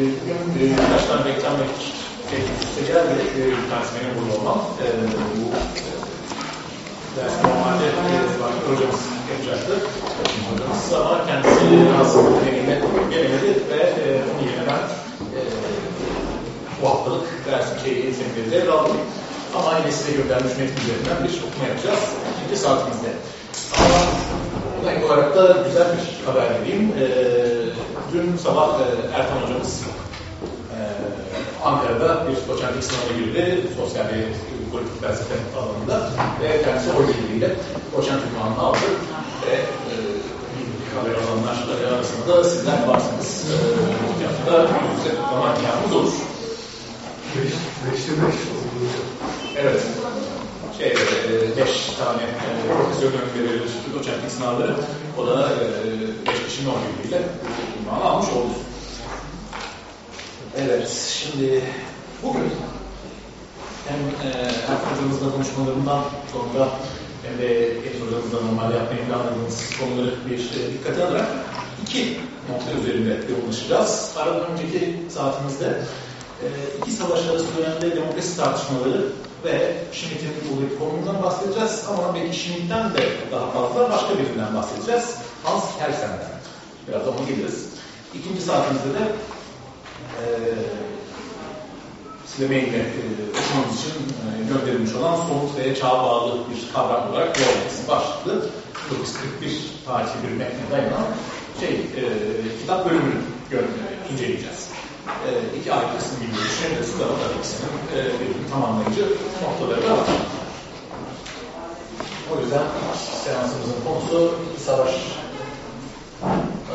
e, birkaç tane beklenmek teklifte geldi. E, bir tanesi benim burada olmam. E, bu e, ders normalde e, başka hocamız yapacaktı. Hocamız ama kendisi rahatsızlık nedeniyle gelemedi ve e, onun yerine ben e, bu haftalık dersin şeyi semineri devraldım. Ama yine size göndermiş metnin üzerinden bir okuma yapacağız. İkinci saatimizde. Ama ek olarak da güzel bir haber vereyim. E, dün sabah e, Ertan hocamız e, Ankara'da bir doçentlik sınavına girdi. Sosyal ve politik felsefe alanında. Ve kendisi o bilgiyle doçent ünvanını aldı. Ve e, haber alanlar arasında da sizler varsınız. E, hafta yüzde kutlama imkanımız olur. Beş, beşte beş. Evet. Şey, e, beş tane e, profesör verilir doçentlik sınavları. O da e, beş kişinin on birliğiyle ünvanı almış oldu. Evet, şimdi bugün hem e, Erkan hocamızla konuşmalarından sonra hem de Enes hocamızla normalde yapmayı planladığımız konuları bir e, dikkate alarak iki nokta üzerinde yoğunlaşacağız. Aradan önceki saatimizde e, iki savaş arası dönemde demokrasi tartışmaları ve Schmitt'in buradaki konumundan bahsedeceğiz ama belki Schmitt'ten de daha fazla başka birinden bahsedeceğiz. Hans Kelsen'den. Biraz ona geliriz. İkinci saatimizde de e, size maille e, için e, gönderilmiş olan somut ve çağa bağlı bir kavram olarak Georges başlıklı 1941 tarihli bir metne dayanan şey, e, kitap bölümünü gö- inceleyeceğiz. E, iki ayrı kısım gibi düşünebilirsiniz ama tabii ikisinin e, birbirini tamamlayıcı noktaları da var. O yüzden seansımızın konusu savaş.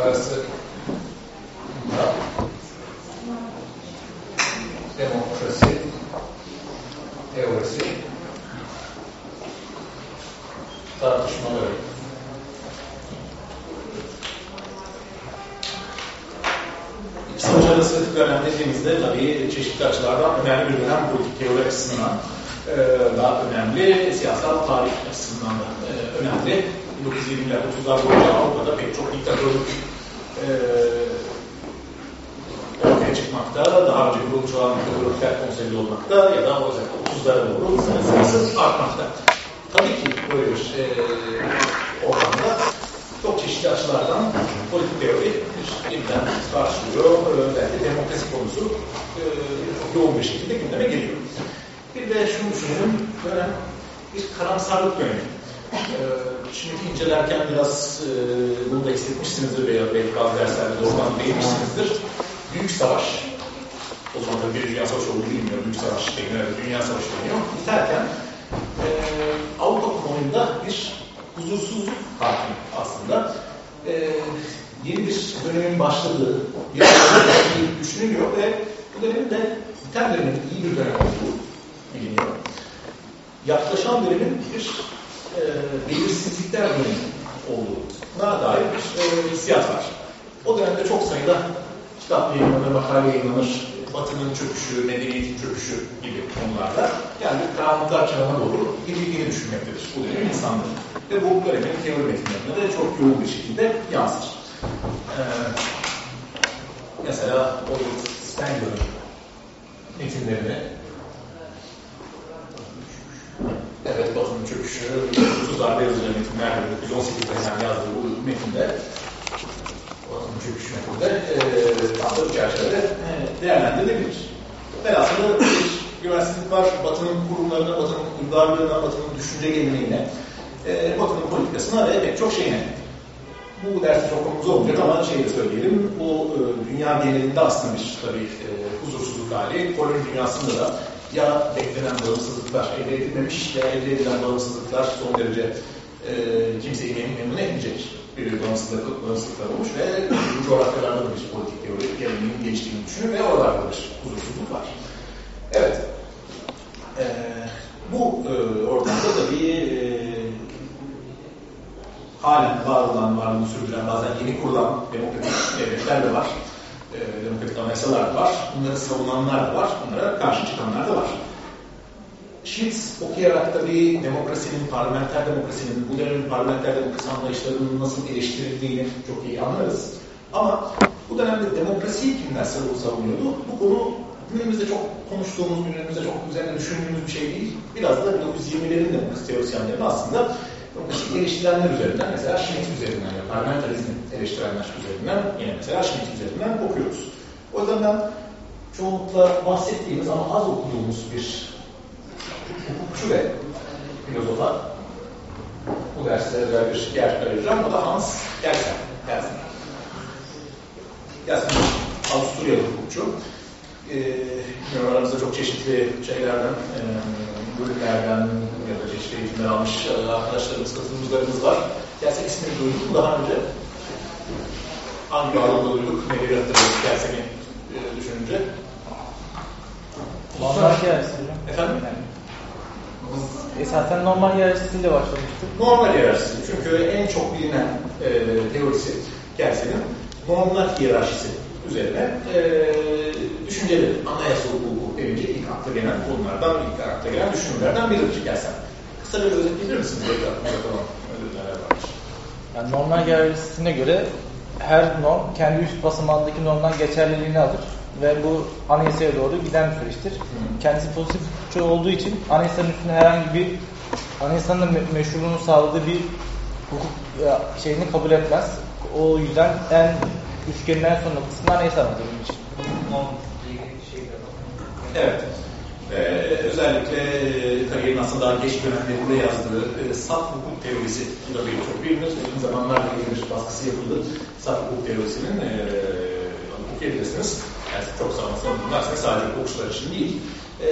Arası. Demokrasi. Teorisi. Tartışmaları. İki savaş arası dönem dediğimizde tabii çeşitli açılardan önemli bir dönem politik teori açısından e, daha önemli, siyasal tarih açısından da e, önemli. 1920'ler, 30'lar boyunca Avrupa'da pek çok diktatörlük e, ortaya çıkmakta, daha önce kurulmuş olan diktatörlükler konsolide olmakta ya da özellikle 30'lara doğru sayısı artmakta. Tabii ki böyle bir e, ortamda çok çeşitli açılardan politik teori bir yeniden tartışılıyor. Özellikle demokrasi konusu e, yoğun bir şekilde gündeme geliyor. Bir de şunu dönem bir karamsarlık dönemi. E, şimdi incelerken biraz e, bunu da hissetmişsinizdir veya belki bazı derslerde doğrudan değinmişsinizdir. Büyük savaş, o zaman tabii bir dünya savaşı olduğunu bilmiyor, büyük savaş deniyor, dünya savaşı deniyor. Biterken Avrupa kamuoyunda bir huzursuzluk hakim aslında. Yeni bir dönemin başladığı, bir düşünülüyor ve bu dönemin de biten dönemin iyi bir dönem olduğu biliniyor. Yaklaşan dönemin bir e, belirsizlikler dönemi olduğuna dair bir e, hissiyat var. O dönemde çok sayıda kitap yayınlanır, makale yayınlanır, Batı'nın çöküşü, medeniyetin çöküşü gibi konularda yani karanlıklar çağına doğru girildiğini düşünmektedir bu dönemin insanları. Ve bu dönemin teori metinlerinde de çok yoğun bir şekilde yansır. Ee, mesela Oliver Stengel'ın metinlerini Evet, Batı'nın çöküşü, 30'larda yazılan metinler, 1918'de yazdığı bu metinde Batı'nın çöküşü metinde e, tam da bu çerçevede e, değerlendirilebilir. Velhasılı bir güvensizlik var, Batı'nın kurumlarına, Batı'nın uygarlığına, Batı'nın düşünce geleneğine, e, Batı'nın politikasına ve pek çok şeyine. Bu dersi çok konumuz olmayacak ama şey de söyleyelim, bu e, dünya genelinde aslında bir tabii e, huzursuzluk hali, koloni dünyasında da ya beklenen bağımsızlıklar elde edilmemiş ya elde edilen bağımsızlıklar son derece e, kimseyi memnun etmeyecek bir bağımsızlık, bağımsızlıklar olmuş ve bu coğrafyalarda da bir politik teori geleneğinin geliştiğini düşünün ve oralarda bir huzursuzluk var. Evet. E, bu e, ortamda tabii e, halen var olan, varlığını sürdüren, bazen yeni kurulan demokratik devletler de var. E, demokratik anayasalar da var. Bunları savunanlar da var. Bunlara karşı çıkanlar da var. Schmitt okuyarak tabii demokrasinin, parlamenter demokrasinin, bu dönemin parlamenter demokrasi anlayışlarının nasıl eleştirildiğini çok iyi anlarız. Ama Bu dönemde demokrasiyi kimler savunuyordu? Bu konu günümüzde çok konuştuğumuz, günümüzde çok üzerine düşündüğümüz bir şey değil. Biraz da 1920'lerin demokrasi teorisyenlerini aslında demokrasi geliştirenler üzerinden, mesela Schmitt üzerinden ya parlamentarizmi eleştirenler üzerinden, yine mesela Schmitt üzerinden okuyoruz. O yüzden ben çoğunlukla bahsettiğimiz ama az okuduğumuz bir hukukçu ve filozofa bu derste özel bir yer ayıracağım. O da Hans Kelsen. Kelsen. Kelsen Avusturyalı hukukçu. Ee, aramızda çok çeşitli şeylerden, e, bölümlerden ya da çeşitli eğitimler almış e, arkadaşlarımız, katılımcılarımız var. Kelsen ismini duyduk daha önce? Hangi alanda duyduk? Neleri hatırladık Kelsen'i e, düşününce? Normal hiyerarşisi. Efendim? Esasen normal hiyerarşisiyle başlamıştık. Normal hiyerarşisi. Çünkü en çok bilinen e, teorisi Kelsen'in normlar hiyerarşisi üzerine e, düşünceleri, anayasa hukuku denince ilk akla gelen konulardan, ilk akla gelen düşünürlerden biridir Kelsen. Kısa bir özetleyebilir misiniz? Belki aklınızda kalan neler varmış. Yani normal hiyerarşisine göre her norm kendi üst basamağındaki normdan geçerliliğini alır ve bu anayasaya doğru giden bir süreçtir. Kendisi pozitif hukukçu olduğu için anayasanın üstüne herhangi bir anayasanın me meşruluğunu sağladığı bir hukuk şeyini kabul etmez. O yüzden en üçgenin en son noktasında anayasa benim için. Evet. Ee, özellikle e, kariyerin aslında daha geç dönemlerinde yazdığı e, saf hukuk teorisi bu da bir çok bilinir. Yakın zamanlarda bir baskısı yapıldı. Saf hukuk teorisinin e, okuyabilirsiniz. Yani çok sağlamasını bunlar sadece hukukçular için değil, e,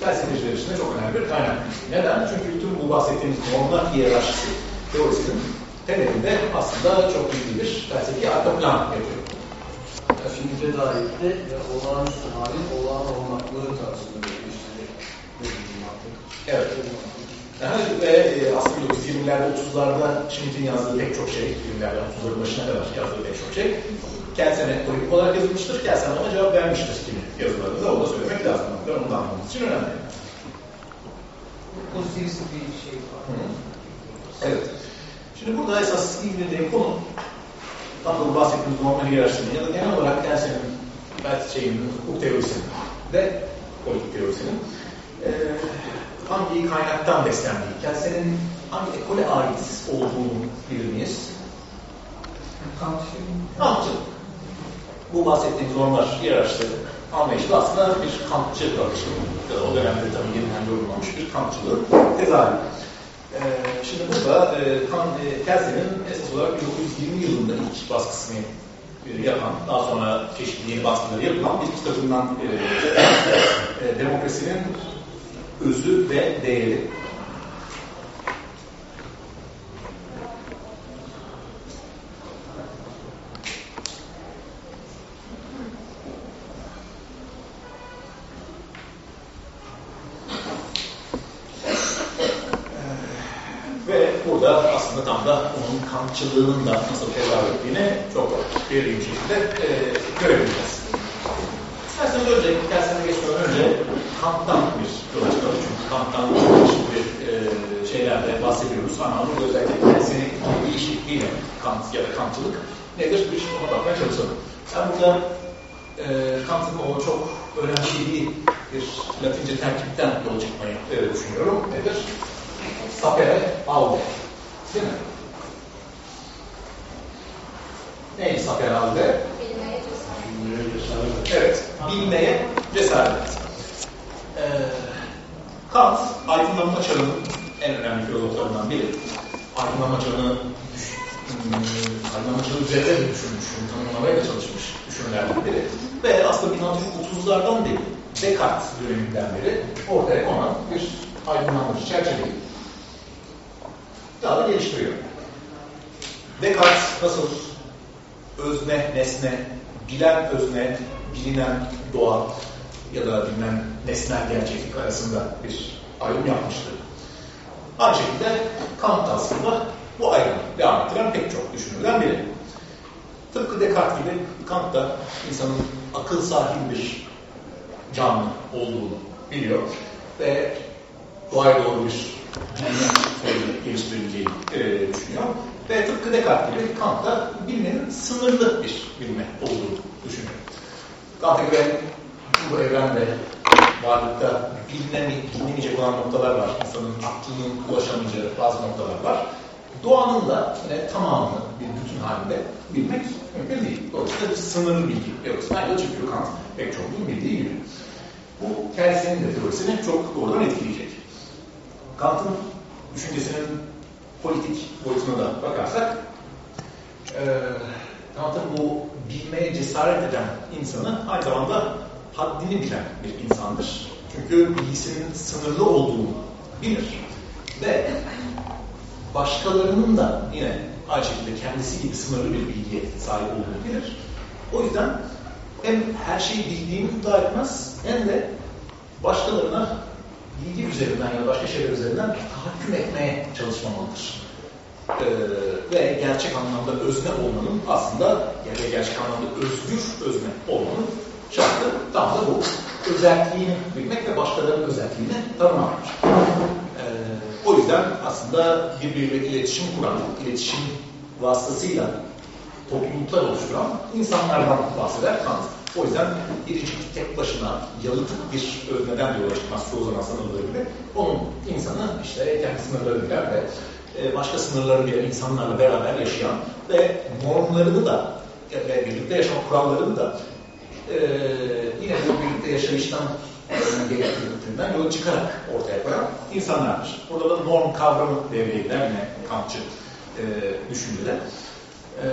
felsefeciler için de çok önemli bir kaynak. Neden? Çünkü tüm bu bahsettiğimiz normlar hiyerarşisi teorisinin temelinde aslında çok ciddi bir felsefi arka plan yapıyor. Şimdi dairde ve olağanüstü halin olağan olmaklığı ilişkileri Evet. Yani ve e, aslında 1920'lerde 30'larda Schmitt'in yazdığı pek çok şey, 20'lerde 30'ların başına kadar yazdığı pek çok şey Kelsen'e politik olarak yazılmıştır. Kelsen ona cevap vermiştir kimi yazılarında. Onu da söylemek lazım. Onu da anlamamız için önemli. Pozitivist bir şey var. Hı. Evet. Şimdi burada esas ilgili konu tam da bahsettiğimiz normal hiyerarşinin ya da genel olarak Kelsen'in belki şeyin hukuk teorisinin ve politik teorisinin e, hangi kaynaktan beslendiği, Kelsen'in hangi ekole ait olduğunu bilir miyiz? Kantçı. Bu bahsettiğimiz normlar hiyerarşisi anlayışı da aslında bir Kantçı yaklaşım. O dönemde tabii yeniden yorumlanmış bir Kantçılığın tezahürü. Ee, şimdi burada e, kan, e, Kelsen'in esas olarak 1920 yılında ilk baskısını e, yapan, daha sonra çeşitli yeni baskıları yapılan bir kitabından e, e, demokrasinin özü ve değeri. Ve burada aslında tam da onun kantçılığının da nasıl tezahür ettiğini çok derin şekilde e, görebileceğiz. İsterseniz önce, dersine geçmeden önce Kant'tan bir çıkalım. Çünkü Kant'tan çeşitli e, şeylerde bahsediyoruz. Ama burada özellikle Kelsey'nin değişikliğiyle Kant ya da Kantçılık nedir? Bir şey ona bakmaya çalışalım. Ben burada e, Kant'ın o çok önemsediği bir Latince terkipten yola çıkmayı e, düşünüyorum. Nedir? sapere aude. Değil mi? Neydi sapere aude? Evet, bilmeye cesaret. Ee, Kant, aydınlanma çağının en önemli filozoflarından biri. Aydınlanma çağını hmm, aydınlanma çağı üzerinde de düşünmüş, tanımlamaya da çalışmış düşünürlerden biri. Ve aslında 1930'lardan beri, Descartes döneminden beri ortaya konan bir aydınlanmacı çerçeveyi daha da geliştiriyor. Descartes nasıl özne, nesne, bilen özne, bilinen doğa ya da bilinen nesnel gerçeklik arasında bir ayrım yapmıştı. Aynı şekilde Kant aslında bu ayrımı devam ettiren pek çok düşünürden biri. Tıpkı Descartes gibi Kant da insanın akıl sahibi bir canlı olduğunu biliyor ve doğaya doğru bir geliştirileceği e, düşünüyor. Ve tıpkı Descartes gibi Kant da bilmenin sınırlı bir bilme olduğunu düşünüyor. Kant'a göre bu evrende varlıkta bilinemeyecek olan noktalar var. İnsanın aklının ulaşamayacağı bazı noktalar var. Doğanın da yine tamamını bir bütün halinde bilmek mümkün değil. Dolayısıyla bir sınırlı bilgi yoksa ayrıca çünkü Kant pek çok bildiği gibi. Bu Kelsey'nin de teorisini çok doğrudan etkileyecek. Kant'ın düşüncesinin politik boyutuna da bakarsak e, Kant'ın bu bilmeye cesaret eden insanı aynı zamanda haddini bilen bir insandır. Çünkü bilgisinin sınırlı olduğunu bilir. Ve başkalarının da yine aynı şekilde kendisi gibi sınırlı bir bilgiye sahip olduğunu bilir. O yüzden hem her şeyi bildiğini iddia etmez hem de başkalarına bilgi üzerinden ya da başka şeyler üzerinden tahakküm etmeye çalışmamalıdır. Ee, ve gerçek anlamda özne olmanın aslında yani gerçek anlamda özgür özne olmanın şartı tam da bu. Özelliğini bilmek ve başkalarının özelliğini tanımaktır. Ee, o yüzden aslında birbiriyle iletişim kuran, iletişim vasıtasıyla topluluklar oluşturan insanlardan bahseder Kant. O yüzden biricik tek başına yalıtık bir özneden de yola çıkmaz çoğu zaman sanıldığı gibi. Onun insanı işte kendi sınırları bilen ve e, başka sınırları bilen insanlarla beraber yaşayan ve normlarını da ve birlikte yaşam kurallarını da e, yine bu birlikte yaşayıştan gerektirdiklerinden yola çıkarak ortaya koyan insanlardır. Burada da norm kavramı devreye girer yine Kantçı e, düşüncede. E,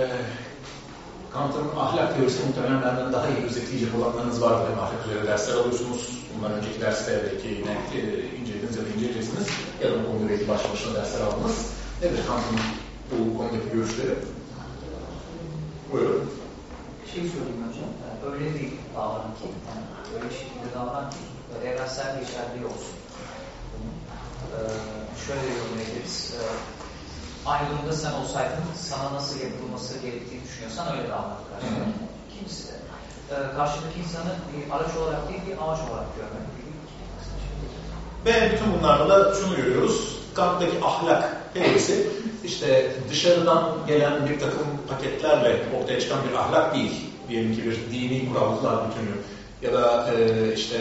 Kant'ın ahlak teorisi muhtemelen benden daha iyi özetleyecek olanlarınız vardır. Hem ahlak üzerine dersler alıyorsunuz. Bundan önceki derste belki yine e, incelediniz ya da inceleyeceksiniz. Ya da bu konuda belki baş başına dersler aldınız. Nedir Kant'ın bu konudaki görüşleri? Buyurun. Bir şey söyleyeyim hocam. Yani öyle değil davran ki. Yani öyle şekilde davran ki evrensel geçerliği olsun. Ee, şöyle yorumlayabiliriz. Ee, aynı durumda sen olsaydın sana nasıl yapılması gerektiğini düşünüyorsan öyle davranır karşında. İkincisi de e, karşındaki insanı bir araç olarak değil bir amaç olarak görmek gibi. Ve bütün bunlarda da şunu görüyoruz. Kant'taki ahlak teorisi işte dışarıdan gelen bir takım paketlerle ortaya çıkan bir ahlak değil. Diyelim ki bir dini kurallar bütünü ya da e, işte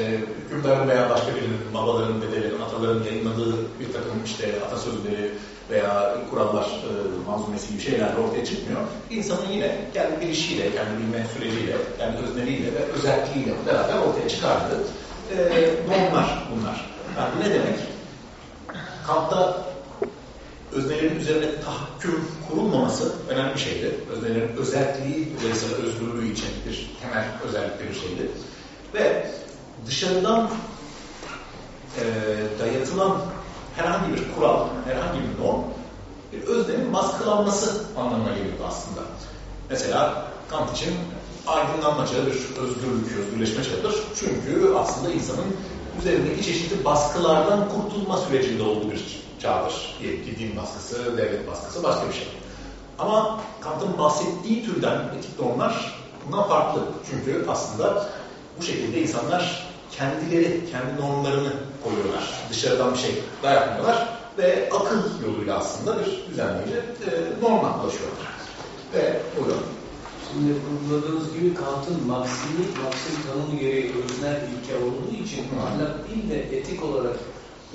hükümdarın veya başka birinin, babaların, dedelerin, ataların yayınladığı bir takım işte atasözleri veya kurallar e, manzumesi gibi şeylerle ortaya çıkmıyor. İnsanın yine kendi bilişiyle, kendi bilme süreciyle, kendi özneliğiyle ve özelliğiyle beraber ortaya çıkardığı e, normlar bunlar. Yani ne demek? Kant'ta öznelerin üzerine tahakküm kurulmaması önemli bir şeydi. Öznelerin özelliği dolayısıyla özgürlüğü için bir temel özellikli bir şeydi. Ve dışarıdan e, dayatılan herhangi bir kural, herhangi bir norm bir öznenin baskılanması anlamına geliyordu aslında. Mesela Kant için aydınlanma çağı bir özgürlük, özgürleşme çağıdır. Çünkü aslında insanın üzerindeki çeşitli baskılardan kurtulma sürecinde olduğu bir çağdır. Diyelim ki din baskısı, devlet baskısı, başka bir şey. Ama Kant'ın bahsettiği türden etik normlar bundan farklı. Çünkü aslında bu şekilde insanlar kendileri, kendi normlarını koyuyorlar. Dışarıdan bir şey dayatmıyorlar ve akıl yoluyla aslında bir düzenleyici e, norma ulaşıyorlar. Ve buyurun. Şimdi vurguladığınız gibi Kant'ın maksimi, maksim tanımı gereği öznel ilke olduğu için ahlak değil de etik olarak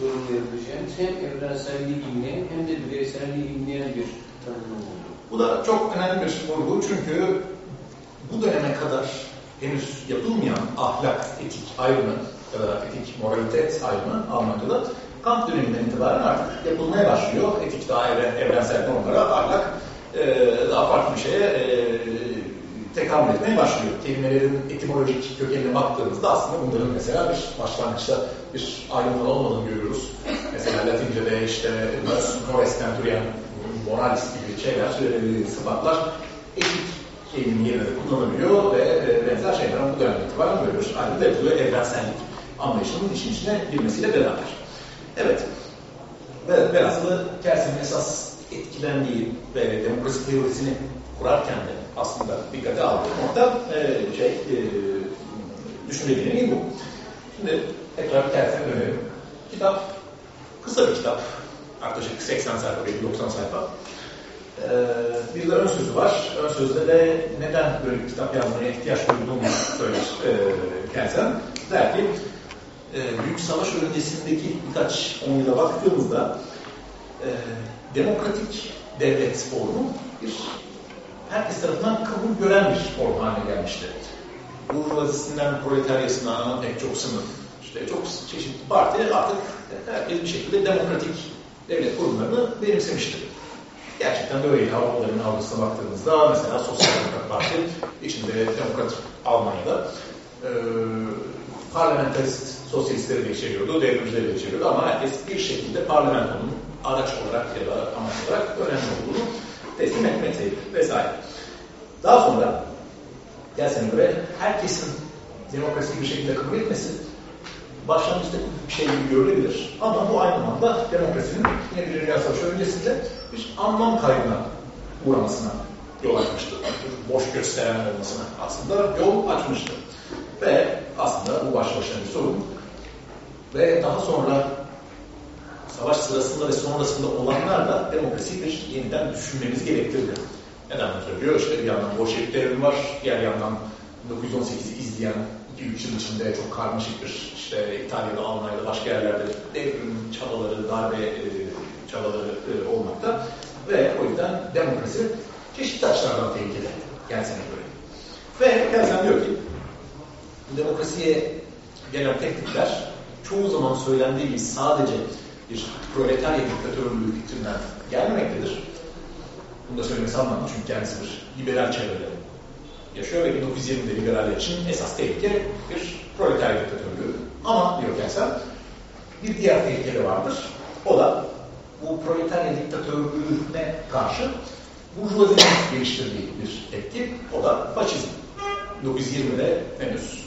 yorumlayabileceğimiz hem evrenselliği imleyen hem de bireyselliği imleyen bir tanım oldu. Bu da çok önemli bir vurgu çünkü bu döneme kadar henüz yapılmayan ahlak, etik ayrımı etik moralitet ayrımı Almanca'da Kant döneminden itibaren artık yapılmaya başlıyor. Etik daha evrensel normlara, ahlak e, daha farklı bir şeye e, tekamül etmeye başlıyor. Kelimelerin etimolojik kökenine baktığımızda aslında bunların mesela bir başlangıçta bir ayrımlar olmadığını görüyoruz. Mesela Latince'de işte mores centurion, moralis gibi şeyler, sıfatlar etik kelimenin yerine de kullanılıyor ve e, benzer şeyler bu dönemde itibaren görüyoruz. Aynı de bu evrensellik anlayışının işin içine girmesiyle beraber. Evet, ve velhasılı Kelsey'nin esas etkilendiği ve demokrasi teorisini kurarken de aslında dikkate aldığı nokta e, şey, e, düşünceliğinin bu. Şimdi tekrar Kelsey'e dönelim. Kitap kısa bir kitap. Yaklaşık 80 sayfa, belki 90 sayfa. Ee, bir de ön sözü var. Ön sözde de neden böyle bir kitap yazmaya ihtiyaç duyduğumu söyler e, Kelsen. Der ki, e, Büyük Savaş öncesindeki birkaç on yıla baktığımızda e, demokratik devlet formu bir herkes tarafından kabul gören bir form haline gelmişti. Burjuvazisinden proletaryasına pek çok sınıf, işte çok çeşitli parti artık herkes bir şekilde demokratik devlet kurumlarını benimsemiştir. Gerçekten böyleydi. Avrupaların algısına baktığımızda mesela Sosyal Demokrat Parti içinde Demokrat Almanya'da e, parlamenterist sosyalistleri de içeriyordu, devrimcileri de içeriyordu ama herkes bir şekilde parlamentonun araç olarak ya da amaç olarak önemli olduğunu teslim etmekteydi vesaire. Daha sonra gelsene göre herkesin demokrasiyi bir şekilde kabul etmesi başlangıçta bir şey gibi görülebilir. Ama bu aynı zamanda demokrasinin yine bir dünya savaşı öncesinde bir anlam kaybına uğramasına yol açmıştı. Boş gösteren olmasına aslında yol açmıştı. Ve aslında bu baş başına bir sorun. Ve daha sonra savaş sırasında ve sonrasında olanlar da demokrasiyi bir yeniden düşünmemiz gerektirdi. Neden söylüyor? İşte bir yandan Bolşevik devrim var, diğer yandan 1918'i izleyen 2-3 yıl içinde çok karmaşık bir işte İtalya'da, Almanya'da, başka yerlerde devrim çabaları, darbe e, çabaları e, olmakta ve o yüzden demokrasi çeşitli açılardan tehlikeli Kelsen'e göre. Ve Kelsen diyor ki demokrasiye gelen teklifler çoğu zaman söylendiği gibi sadece bir proletarya diktatörlüğü fikrinden gelmemektedir. Bunu da söylemesi anlamlı çünkü kendisi bir liberal çevrede yaşıyor ve 1920'de liberaller için esas tehlike bir proletarya diktatörlüğü. Ama diyor Kelsen, bir diğer tehlike de vardır. O da bu proletarya diktatörlüğüne karşı burjuvazinin geliştirdiği bir tepki. O da faşizm. 1920'de henüz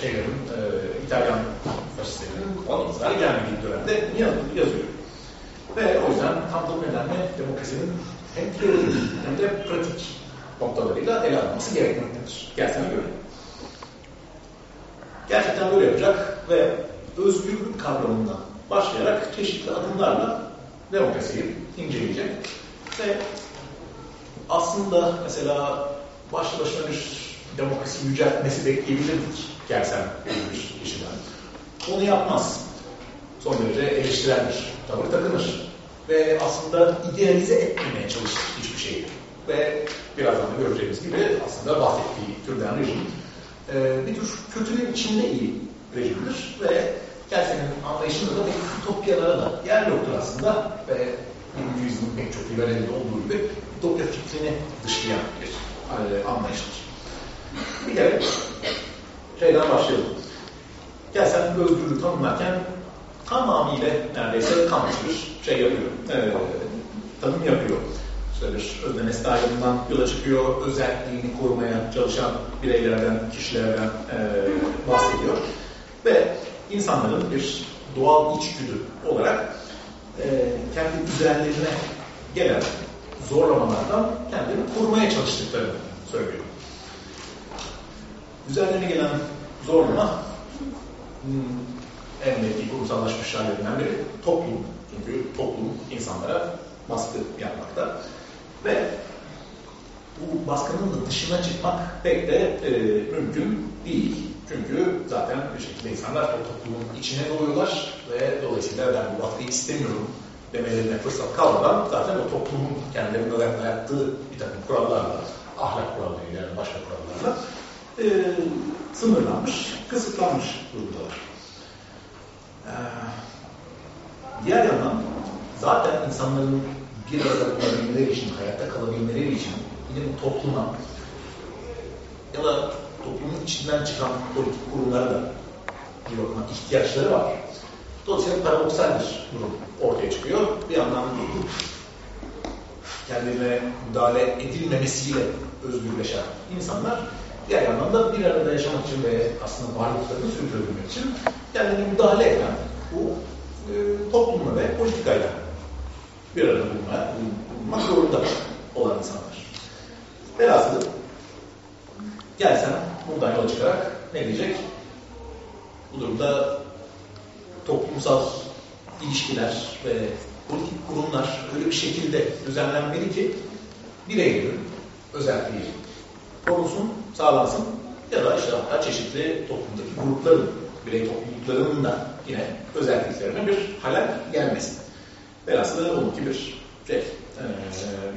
şeylerin, e, İtalyan faşistlerinin o iktidara gelmediği dönemde yazıyor. Ve o yüzden tam bu nedenle demokrasinin hem teorik hem de pratik noktalarıyla ele alınması gerekmektedir. Gelsene göre. Gerçekten böyle yapacak ve özgürlük kavramından başlayarak çeşitli adımlarla demokrasiyi inceleyecek. Ve aslında mesela başlı başına bir demokrasi yüceltmesi bekleyebilirdik Gelsen bir kişiden. Onu yapmaz. Son derece eleştirel bir tavır takınır. Ve aslında idealize etmemeye çalışır hiçbir şeyi. Ve birazdan da göreceğimiz gibi aslında bahsettiği türden rejim e, bir tür kötülüğün içinde iyi rejimdir ve Kelsen'in anlayışında da bir ütopyalara da yer yoktur aslında ve 20. yüzyılın pek çok liberalinde olduğu gibi ütopya fikrini dışlayan bir e, anlayıştır. Bir kere şeyden başlayalım. Kelsen özgürlüğü tanımlarken tamamıyla neredeyse bir şey yapıyor. E, tanım yapıyor. İşte bir özne yola çıkıyor, özelliğini korumaya çalışan bireylerden, kişilerden e, bahsediyor. Ve insanların bir doğal içgüdü olarak e, kendi üzerlerine gelen zorlamalardan kendini korumaya çalıştıklarını söylüyor. Üzerlerine gelen zorlama hmm, en belki kurumsallaşmış hallerinden biri toplum. Çünkü toplum insanlara baskı yapmakta. Ve bu baskının da dışına çıkmak pek de e, mümkün değil. Çünkü zaten bir şekilde insanlar o toplumun içine doğuyorlar ve dolayısıyla ben bu baskıyı istemiyorum demelerine fırsat kalmadan zaten o toplumun kendilerine dayattığı bir takım kurallarla, ahlak kurallarıyla yani başka kurallarla e, sınırlanmış, kısıtlanmış durumdalar. Ee, diğer yandan zaten insanların bir arada bulunabilmeleri için, hayatta kalabilmeleri için yine bu topluma ya da toplumun içinden çıkan politik kurumlara da bir bakıma ihtiyaçları var. Dolayısıyla paradoksal bir durum ortaya çıkıyor. Bir yandan kendilerine müdahale edilmemesiyle özgürleşen insanlar diğer yandan da bir arada yaşamak için ve aslında varlıklarını sürdürebilmek için kendine müdahale eden bu e, toplumla ve politikayla bir arada bulunmaya, bulunmak zorunda olan insanlar. Velhasıl gelsen buradan yola çıkarak ne diyecek? Bu durumda toplumsal ilişkiler ve politik kurumlar öyle bir şekilde düzenlenmeli ki bireylerin özelliği korunsun, sağlansın ya da işte hatta çeşitli toplumdaki grupların, birey topluluklarının da yine özelliklerine bir halel gelmesin. Velhasıl onunki bir şey, e,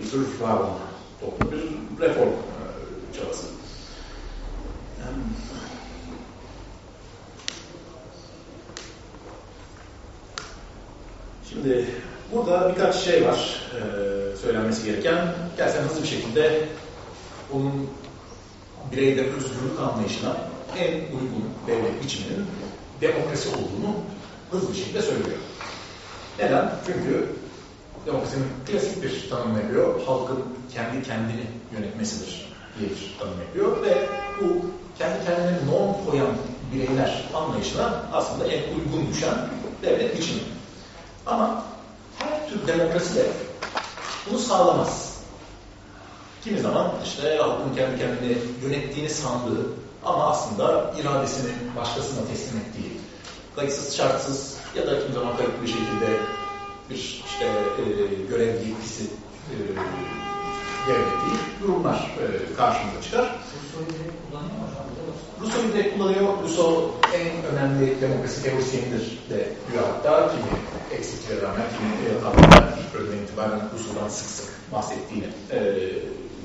bir tür var olma toplum, bir reform çabası. Şimdi burada birkaç şey var söylenmesi gereken. Gelsen hızlı bir şekilde onun bireyde özgürlük anlayışına en uygun devlet biçiminin demokrasi olduğunu hızlı şekilde söylüyor. Neden? Çünkü demokrasinin klasik bir tanım yapıyor. Halkın kendi kendini yönetmesidir diye bir tanım yapıyor ve bu kendi kendine norm koyan bireyler anlayışına aslında en uygun düşen devlet biçimi. Ama her tür demokrasi de bunu sağlamaz. Kimi zaman işte halkın kendi kendini yönettiğini sandığı ama aslında iradesini başkasına teslim ettiği, kayıtsız şartsız ya da kimi zaman kayıtlı bir şekilde bir işte e, görev yetkisi e, devrettiği durumlar e, karşımıza çıkar. Rousseau'yu direkt kullanıyor. Rousseau en önemli demokrasi teorisyenidir de diyor hatta kimi eksikliğe rağmen kimi hatalarına ilk bölümden itibaren Rousseau'dan sık sık bahsettiğini e,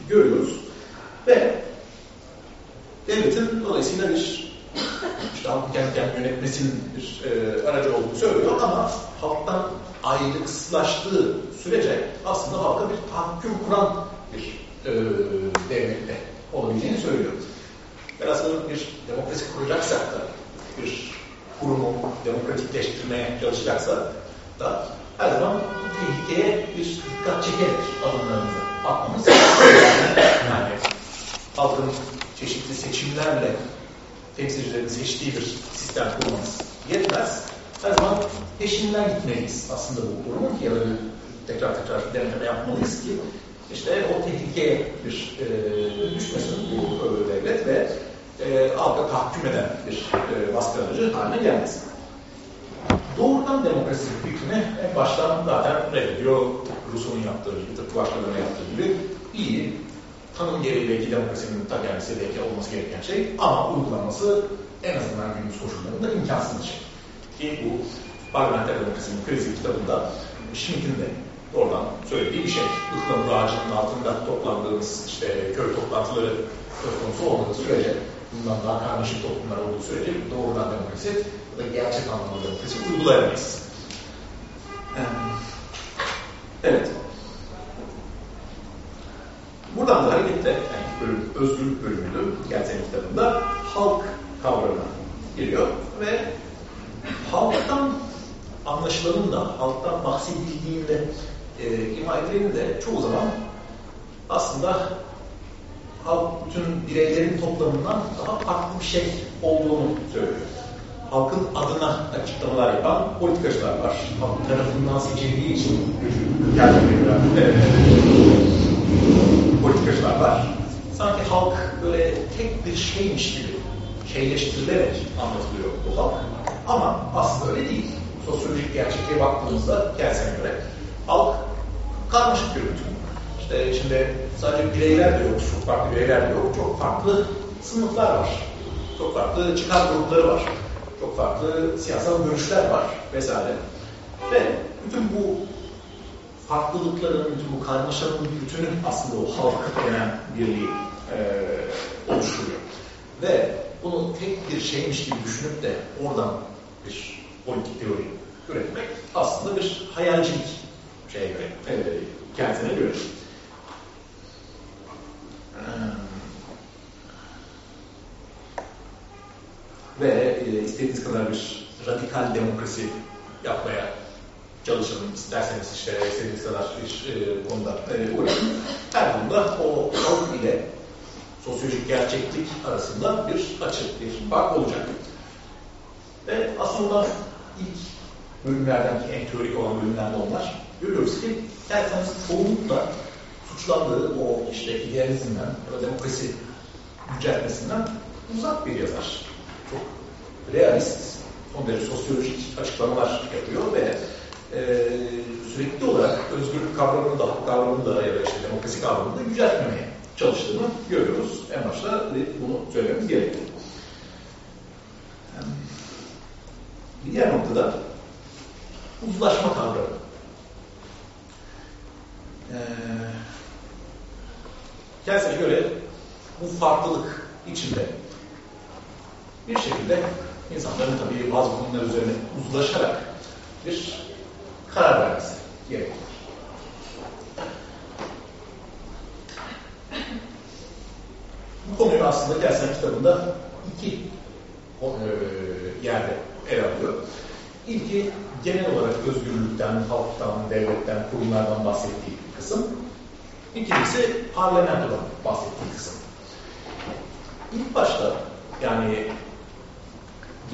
görüyoruz. Ve devletin dolayısıyla bir işte halkın kendi kendini yönetmesinin bir e, aracı olduğunu söylüyor ama halktan ayrıksızlaştığı sürece aslında halka bir tahakküm kuran bir e, devlette olabileceğini söylüyor. Velhasıl bir demokrasi kuracaksak da bir kurumu demokratikleştirmeye çalışacaksa da her zaman bu tehlikeye bir dikkat çekerek adımlarımızı atmamız yani halkın çeşitli seçimlerle temsilcilerini seçtiği bir sistem kurmamız yetmez. Her zaman peşinden gitmeliyiz aslında bu kurumun ya da tekrar tekrar deneteme yapmalıyız ki işte o tehlikeye bir e, düşmesin bu devlet ve e, halka tahkim eden bir e, baskı aracı haline gelmesin. Doğrudan demokrasi fikrini en baştan zaten reddediyor. Rousseau'nun yaptığı gibi, tıpkı başkalarının yaptığı gibi iyi, tanım gereği belki demokrasinin ta kendisi belki olması gereken şey ama uygulanması en azından günümüz koşullarında imkansız bir şey. Ki bu parlamenter demokrasinin krizi kitabında Schmitt'in de oradan söylediği bir şey. Ihlamur ağacının altında toplandığımız işte köy toplantıları söz konusu olmadığı sürece bundan daha karmaşık toplumlar olduğu sürece doğrudan demokrasi ya da gerçek anlamda demokrasi uygulayamayız. Evet. Buradan da hareketle yani bölüm, özgürlük bölümünü Gelsen kitabında halk kavramına giriyor ve halktan anlaşılanın da, halktan bahsedildiğinde e, ima edilenin de çoğu zaman aslında halk bütün bireylerin toplamından daha farklı bir şey olduğunu söylüyor. Halkın adına açıklamalar yapan politikacılar var. Halk tarafından seçildiği için kendilerine e, politikacılar var. Sanki halk böyle tek bir şeymiş gibi şeyleştirilerek anlatılıyor bu halk. Ama aslında öyle değil. Sosyolojik gerçekliğe baktığımızda Kelsen'e göre halk karmaşık bir bütün. İşte şimdi sadece bireyler de yok, çok farklı bireyler de yok. Çok farklı sınıflar var. Çok farklı çıkar grupları var. Çok farklı siyasal görüşler var vesaire. Ve bütün bu farklılıkların, bütün bu karmaşanın bütünü aslında o halk denen birliği e, oluşturuyor. Ve bunu tek bir şeymiş gibi düşünüp de oradan bir politik teori üretmek aslında bir hayalcilik şeye göre, e, kendisine göre. Ve e, istediğiniz kadar bir radikal demokrasi yapmaya çalışalım. isterseniz işte istediğiniz kadar bir e, konuda e, uğraşın. Her konuda o halk ile sosyolojik gerçeklik arasında bir açı, bir fark olacak. Ve aslında ilk bölümlerden ki en teorik olan bölümlerde onlar görüyoruz ki Kelsen'in çoğunlukla suçlandığı o işte idealizmden demokrasi yüceltmesinden uzak bir yazar. Çok realist, son derece sosyolojik açıklamalar yapıyor ve e, sürekli olarak özgürlük kavramını da, kavramını da ya da işte demokrasi kavramını da yüceltmemeye çalıştığını görüyoruz. En başta bunu söylememiz gerekiyor. Bir diğer noktada uzlaşma kavramı. Ee, Kelsey'e göre bu farklılık içinde bir şekilde insanların tabii bazı konular üzerine uzlaşarak bir karar vermesi gerekiyor. Bu konuyu aslında Kelsen kitabında iki e, yerde ele alıyor. İlki genel olarak özgürlükten, halktan, devletten, kurumlardan bahsettiği kısım. İkincisi parlamentodan bahsettiği kısım. İlk başta yani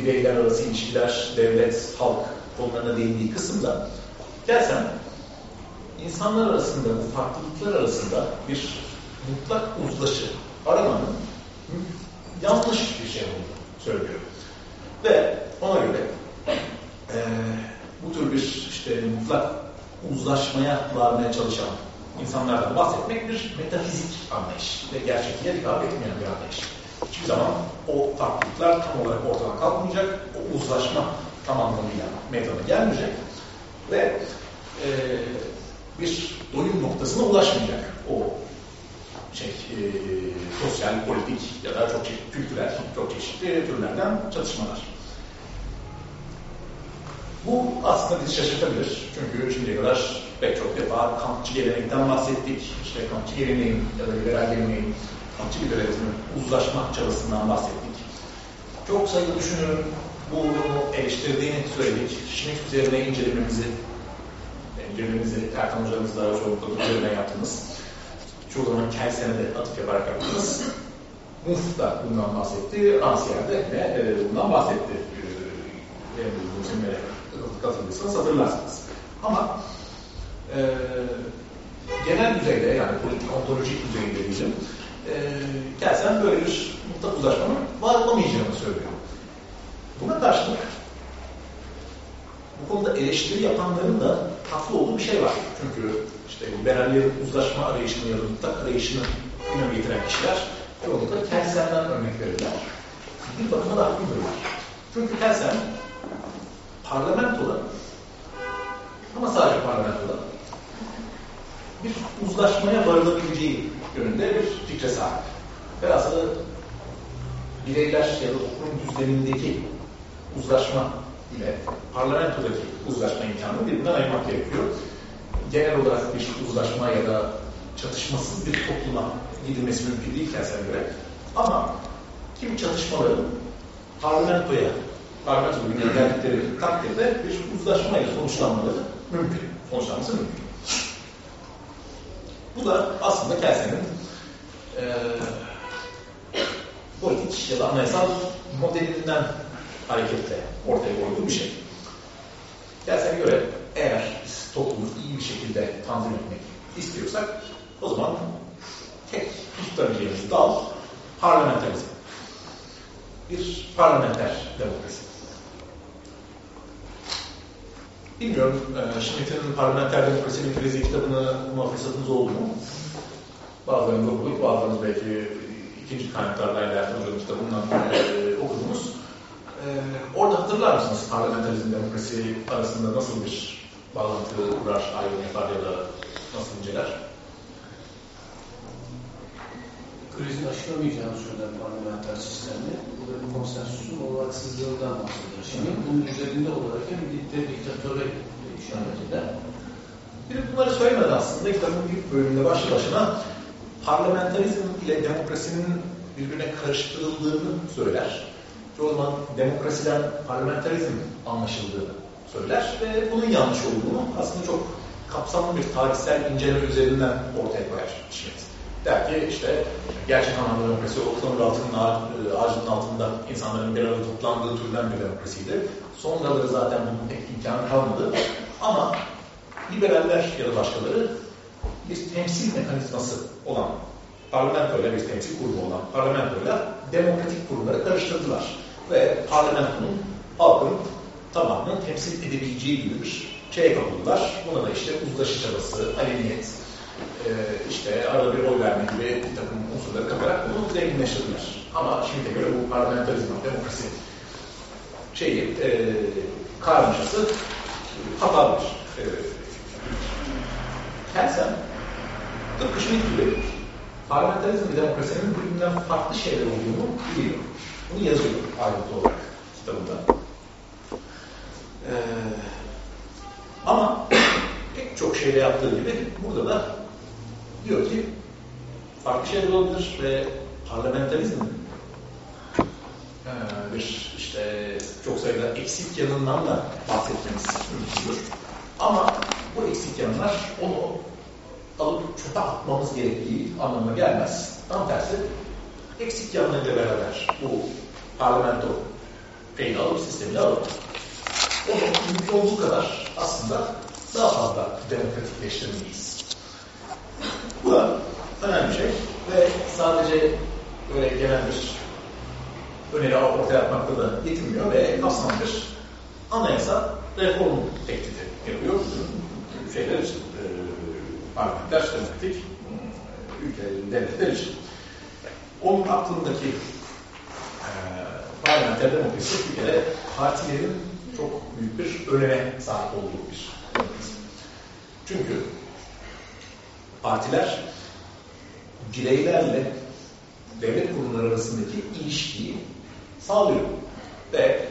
bireyler arası ilişkiler, devlet, halk konularına değindiği kısımda gelsen insanlar arasında, bu farklılıklar arasında bir mutlak uzlaşı aramanın yanlış bir şey olduğunu söylüyor. Ve ona göre e, bu tür bir işte mutlak uzlaşmaya varmaya çalışan insanlardan bahsetmek bir metafizik anlayış ve gerçekliğe dikkat etmeyen bir anlayış. Hiçbir zaman o farklılıklar tam olarak ortadan kalkmayacak, o uzlaşma tam anlamıyla meydana gelmeyecek ve e, bir doyum noktasına ulaşmayacak o şey e, sosyal, politik ya da çok çeşitli kültürel, çok çeşitli türlerden çatışmalar. Bu aslında bizi şaşırtabilir. Çünkü şimdiye kadar pek çok defa kampçı gelenekten bahsettik. İşte kampçı geleneğin ya da liberal geleneğin kampçı liberalizmin uzlaşma çabasından bahsettik. Çok sayıda düşünürün bunu eleştirdiğini söyledik. Schmitt üzerine incelememizi incelememizi Ertan hocamızla çoğunlukla üzerine yaptınız. Çoğu zaman Kelsen'e de atıf yaparak yaptınız. Muff da bundan bahsetti. Rancière de ve bundan bahsetti. Benim bu isimlere katıldıysanız hatırlarsınız. Ama e, genel düzeyde yani politik ontolojik düzeyde diyelim e, Kelsen böyle bir mutlak uzlaşmanın var olamayacağını söylüyor. Buna karşılık bu konuda eleştiri yapanların da haklı olduğu bir şey var. Çünkü işte liberallerin uzlaşma arayışını ya da mutlak arayışını gündeme getiren kişiler çoğunlukla Kelsen'den örnek verirler. Bir bakıma da haklıdırlar. Çünkü Kelsen parlamentoda ama sadece parlamentoda bir uzlaşmaya varılabileceği yönünde bir fikre sahip. Velhasıl bireyler ya da okulun düzlemindeki uzlaşma ile parlamentodaki uzlaşma imkanını birbirinden ayırmak gerekiyor. Genel olarak bir uzlaşma ya da çatışmasız bir topluma gidilmesi mümkün değil kendisine göre. Ama kim çatışmaların parlamentoya parlamento gündeme geldikleri takdirde bir uzlaşmayla sonuçlanmaları mümkün. Sonuçlanması mümkün. Bu da aslında Kelsen'in e, politik ya da anayasal modelinden hareketle ortaya koyduğu bir şey. Kelsen'e göre eğer toplumu iyi bir şekilde tanzim etmek istiyorsak o zaman tek tutabileceğimiz dal parlamenterizm. Bir parlamenter demokrasi. Bilmiyorum, e, Parlamenter Demokrasinin Krizi kitabını okuma fırsatınız oldu mu? Bazılarınız okuduk, bazılarınız belki ikinci kaynaklardan ilerleyen hocanın kitabından e, okudunuz. E, orada hatırlar mısınız parlamenterizm demokrasi arasında nasıl bir bağlantı kurar, ayrım yapar ya da nasıl inceler? Krizin aşılamayacağını söyler parlamenter sistemde. Burada bir konsensüsün olaksızlığından bahsediyor. Şimdi bunun üzerinde olarak hem de diktatöre işaret eder. Bir de bunları söylemedi aslında. Kitabın büyük bölümünde başlı başına parlamenterizm ile demokrasinin birbirine karıştırıldığını söyler. Çoğu zaman demokrasiden parlamenterizm anlaşıldığını söyler ve bunun yanlış olduğunu aslında çok kapsamlı bir tarihsel inceleme üzerinden ortaya koyar Schmitt. Der ki işte gerçek anlamda demokrasi o altının ağacının altında insanların bir arada toplandığı türden bir demokrasiydi. Sonraları zaten bunun pek imkanı kalmadı. Ama liberaller ya da başkaları bir temsil mekanizması olan parlamentoyla bir temsil kurumu olan parlamentoyla demokratik kurumları karıştırdılar. Ve parlamentonun halkın tamamını temsil edebileceği gibi bir şeye kapıldılar. Buna da işte uzlaşı çabası, aleniyet, e, işte arada bir oy verme gibi bir takım unsurları katarak bunu zenginleştirdiler. Ama şimdi göre bu parlamenterizm, demokrasi şeyi, e, karmaşası hatalıdır. E, Kelsen, tıpkı Schmitt gibi parlamenterizm ve demokrasinin birbirinden farklı şeyler olduğunu biliyor. Bunu yazıyor ayrıntı olarak kitabında. Ee, ama pek çok şeyde yaptığı gibi burada da diyor ki farklı şeyler olabilir ve parlamenterizmin e, bir işte çok sayıda eksik yanından da bahsetmemiz mümkündür. Ama bu eksik yanlar onu alıp çöpe atmamız gerektiği anlamına gelmez. Tam tersi eksik yanlarıyla beraber bu parlamento şeyini alıp sistemini alıp onu mümkün olduğu kadar aslında daha fazla demokratikleştirmeliyiz. Bu da önemli bir şey ve sadece böyle genel bir öneri ortaya atmakta da yetinmiyor ve kapsamlı bir anayasa reform teklidi yapıyor. Şeyler için, e, parlamentler, demokratik e, ülkelerin devletler için. Onun aklındaki e, parlamenter demokrasi bir kere partilerin çok büyük bir öneme sahip olduğu bir demokrasi. Çünkü partiler bireylerle devlet kurumları arasındaki ilişkiyi sağlıyor. Ve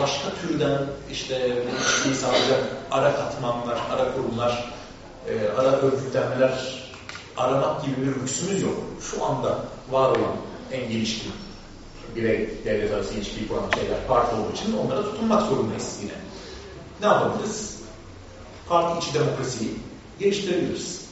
başka türden işte ilişkiyi sağlayacak ara katmanlar, ara kurumlar, e, ara örgütlenmeler aramak gibi bir lüksümüz yok. Şu anda var olan en gelişkin birey devlet arası ilişkiyi kuran şeyler parti olduğu için onlara tutunmak zorundayız yine. Ne yapabiliriz? Parti içi demokrasiyi geliştirebiliriz.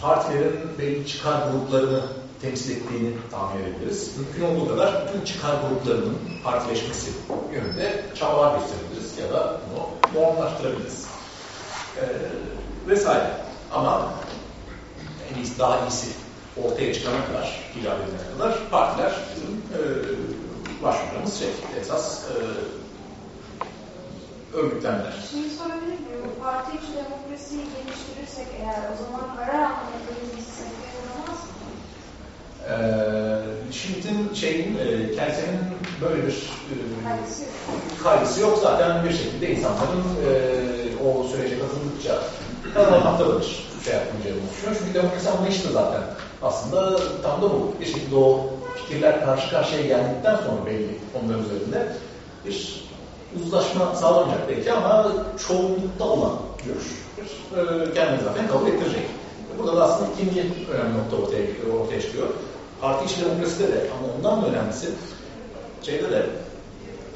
Partilerin belli çıkar gruplarını temsil ettiğini tahmin edebiliriz. Mümkün olduğu kadar bütün çıkar gruplarının partileşmesi yönünde çabalar gösterebiliriz ya da bunu normlaştırabiliriz. Ee, vesaire. Ama en iyisi, daha iyisi ortaya çıkana kadar, icat edilene kadar partiler bizim e, başvurduğumuz şey, esas e, örgütlenmeler. Şeyi sorabilir miyim? Parti içi demokrasiyi geliştirirsek eğer o zaman karar alma mekanizması sekteye uğramaz mı? Ee, Schmitt'in şeyin, e, Kelsen'in böyle bir e, Kaygısı yok. kaygısı yok. Zaten bir şekilde insanların e, o sürece katıldıkça kazanmaktadır. Şey yapmayacağını düşünüyor. Çünkü demokrasi anlayışı da zaten aslında tam da bu. Bir şekilde o fikirler karşı karşıya geldikten sonra belli onların üzerinde bir uzlaşma sağlanacak belki ama çoğunlukta olan görüş e, kendini zaten kabul ettirecek. Burada da aslında ikinci önemli nokta ortaya, ortaya çıkıyor. Parti içi demokraside de ama ondan da önemlisi şeyde de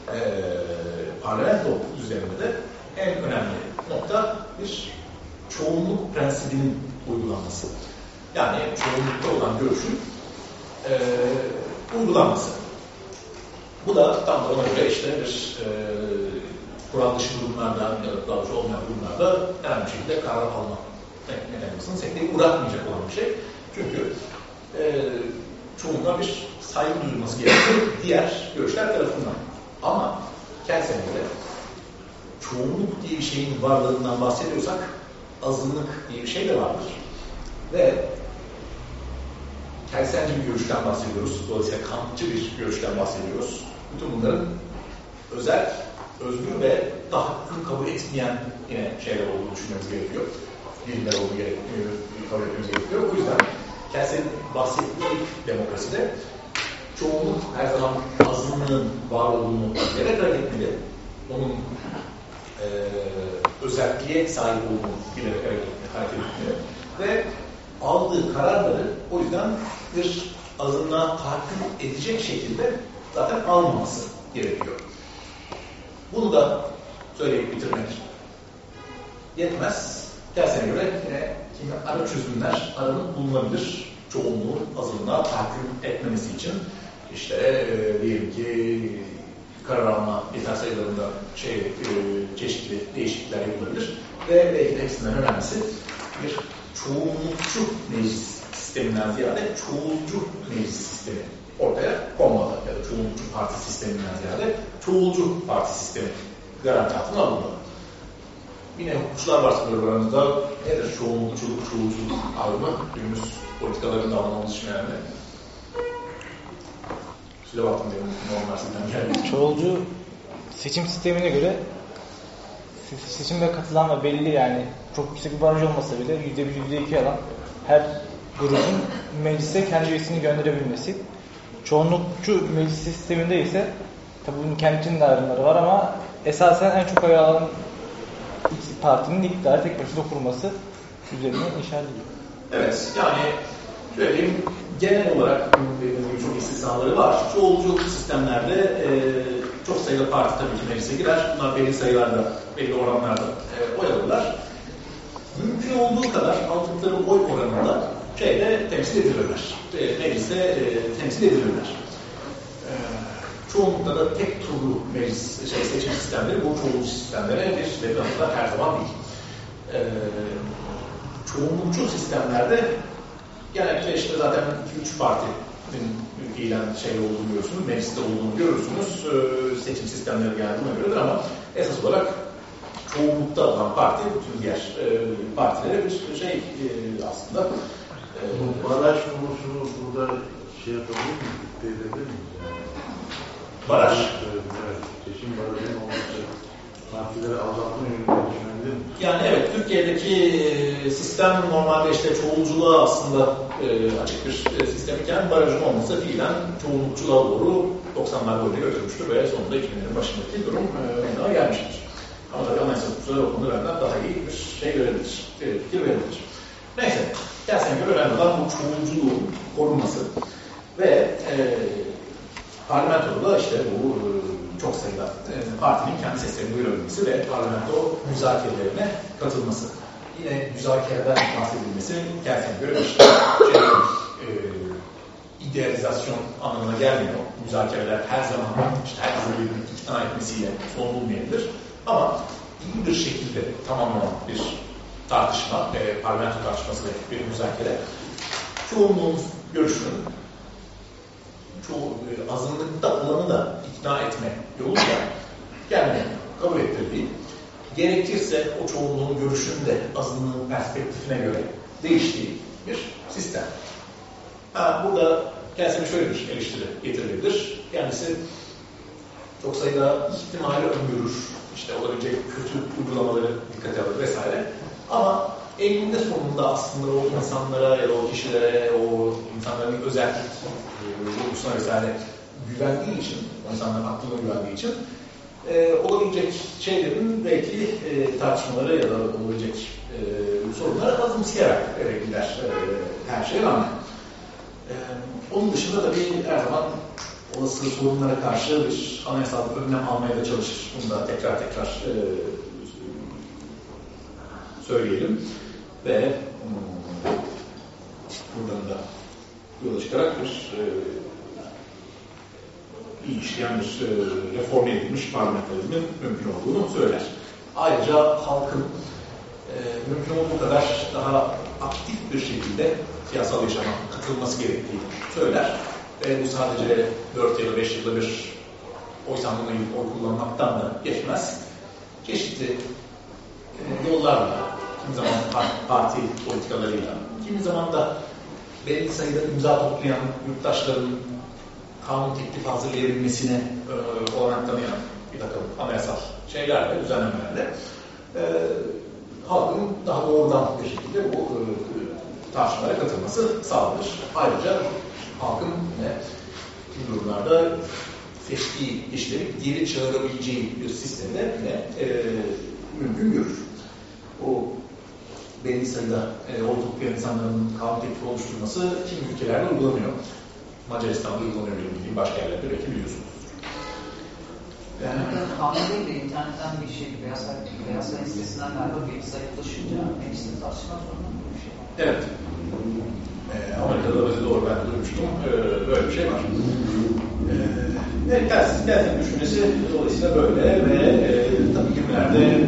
e, parlamento düzeninde de en önemli nokta bir çoğunluk prensibinin uygulanması. Yani çoğunlukta olan görüşün e, uygulanması. Bu da tam da ona göre işte bir e, kural dışı durumlarda ya da kural dışı olmayan durumlarda herhangi bir şekilde karar alma mekanizmasının sekteye uğratmayacak olan bir şey. Çünkü e, çoğunluğa bir saygı duyulması gerekiyor diğer görüşler tarafından. Ama Kelsen'e göre çoğunluk diye bir şeyin varlığından bahsediyorsak azınlık diye bir şey de vardır. Ve Kelsenci bir görüşten bahsediyoruz. Dolayısıyla Kantçı bir görüşten bahsediyoruz. Bütün bunların özel, özgür ve tahakküm kabul etmeyen yine şeyler olduğunu düşünmemiz gerekiyor. Bilimler olduğunu gerekiyor, kabul etmemiz gerekiyor. O yüzden Kelsen'in bahsettiği demokraside çoğunluk her zaman azınlığın var olduğunu bilerek hareket etmeli. Onun e, özelliğe sahip olduğunu bilerek hareket etmeli. Ve aldığı kararları o yüzden bir azınlığa tahakküm edecek şekilde zaten almaması gerekiyor. Bunu da söyleyip bitirmek yetmez. Dersine göre yine kimi ara çözümler aranıp bulunabilir. Çoğunluğun azınlığa tahakküm etmemesi için işte e, diyelim ki karar alma yeter sayılarında şey, e, çeşitli değişiklikler yapılabilir. Ve belki de hepsinden önemlisi bir çoğunlukçu meclis sisteminden ziyade çoğulcu meclis sistemi ortaya konmalı. Ya da çoğunlukçu parti sisteminden ziyade çoğulcu parti sistemi garanti altına alınmalı. Yine hukukçular var sanıyorum aranızda. Nedir çoğunlukçuluk, çoğulculuk ayrımı? Günümüz politikalarında anlamamız için önemli. Size baktım benim normal geldi. Çoğulcu seçim sistemine göre se- seçime katılan ve belli yani çok yüksek bir baraj olmasa bile yüzde bir, yüzde iki alan her grubun meclise kendi üyesini gönderebilmesi. Çoğunlukçu meclis sisteminde ise tabi bunun kendi içinde ayrımları var ama esasen en çok oy partinin iktidarı tek başına kurması üzerine inşa ediliyor. Evet, yani söyleyeyim genel olarak çok istisnaları var. Çoğulcu sistemlerde e, çok sayıda parti tabii ki meclise girer. Bunlar belli sayılarda, belli oranlarda e, oy alırlar. Mümkün olduğu kadar aldıkları oy oranında şeyde temsil edilirler. E, mecliste e, temsil edilirler. E, çoğunlukla da tek turlu meclis şey, seçim sistemleri bu çoğulcu sistemlere bir referandumlar her zaman değil. E, çoğunlukçu sistemlerde genellikle işte zaten 2-3 partinin ilan şey olduğunu görüyorsunuz, mecliste olduğunu görürsünüz. Ee, seçim sistemleri geldiğine göredir ama esas olarak çoğunlukta olan parti bütün diğer e, partilere bir şey e, aslında e, Bu baraj konusunu burada şey yapabilir miyiz? Edebilir miyiz? Yani? baraj. Evet, seçim barajının olması partileri azaltma yönünde düşünebilir miyiz? Yani evet Türkiye'deki e, sistem normalde işte çoğulculuğa aslında e, açık bir e, sistem iken barajın olması fiilen çoğunlukçuluğa doğru 90'lar boyunca götürmüştür ve sonunda 2000'lerin başındaki durum e, meydana gelmiştir. Ama tabii anayasa hukukçuları o konuda benden daha iyi bir şey verebilir, e, fikir verebilir. Neyse, kendisine göre önemli olan bu çoğulculuğun korunması ve e, parlamentoda da işte bu e, çok sayıda e, partinin kendi seslerini duyurabilmesi ve parlamento müzakerelerine katılması. Yine müzakereden bahsedilmesi kendisine göre bir şey, e, idealizasyon anlamına gelmiyor. Müzakereler her zaman işte herkese birbirini ikna etmesiyle son bulmayabilir. Ama iyi bir şekilde tamamlanan bir tartışma, e, parlamento tartışması ve bir müzakere çoğunluğun görüşünün çoğu e, azınlıkta olanı da ikna etme yoluyla kendini kabul ettirdiği, gerekirse o çoğunluğun görüşünün de azınlığın perspektifine göre değiştiği bir sistem. Ha, burada kendisine şöyle bir eleştiri getirilebilir. Kendisi çok sayıda ihtimali öngörür, işte olabilecek kötü uygulamaları dikkate alır vesaire. Ama elinde sonunda aslında o insanlara ya da o kişilere, o insanların özel duygusuna vesaire güvendiği için, o insanların aklına güvendiği için e, olabilecek şeylerin belki e, tartışmaları ya da olabilecek e, sorunları azımsayarak e, gider e, her şeye rağmen. E, onun dışında tabii her zaman olası sorunlara karşı bir anayasal önlem almaya da çalışır. Bunu da tekrar tekrar e, söyleyelim. Ve hmm, buradan da yola çıkarak bir e, iyi işleyen bir e, reform edilmiş parlamenterizmin mümkün olduğunu söyler. Ayrıca halkın e, mümkün olduğu kadar daha aktif bir şekilde siyasal yaşama katılması gerektiğini söyler. Ve bu sadece 4 ya da 5 yılda bir oy sandığı oy kullanmaktan da geçmez. Çeşitli e, yollarla, kimi zaman parti politikalarıyla, kimi zaman da belli sayıda imza toplayan yurttaşların kanun teklifi hazırlayabilmesine e, olanak tanıyan bir takım anayasal şeylerle, düzenlemelerle e, halkın daha doğrudan bir şekilde bu e, tartışmalara katılması sağlanır. Ayrıca halkın yine tüm durumlarda seçtiği kişileri geri çağırabileceği bir sistemi de yine e, mümkün görür. O belli sayıda e, toplayan insanların kanun teklifi oluşturması kimi ülkelerde uygulanıyor. Macaristan'da uygulanıyor bildiğim başka yerlerde belki biliyorsunuz. Yani kanun değil de internetten bir şey, Beyaz Saray sitesinden galiba bir sayı ulaşınca mecliste tartışmak zorunda bir şey? Evet. Ee, Amerika'da da doğru ben de duymuştum. Ee, böyle bir şey var. Evet, tersiz tersiz düşünmesi dolayısıyla böyle ve e, tabii günlerde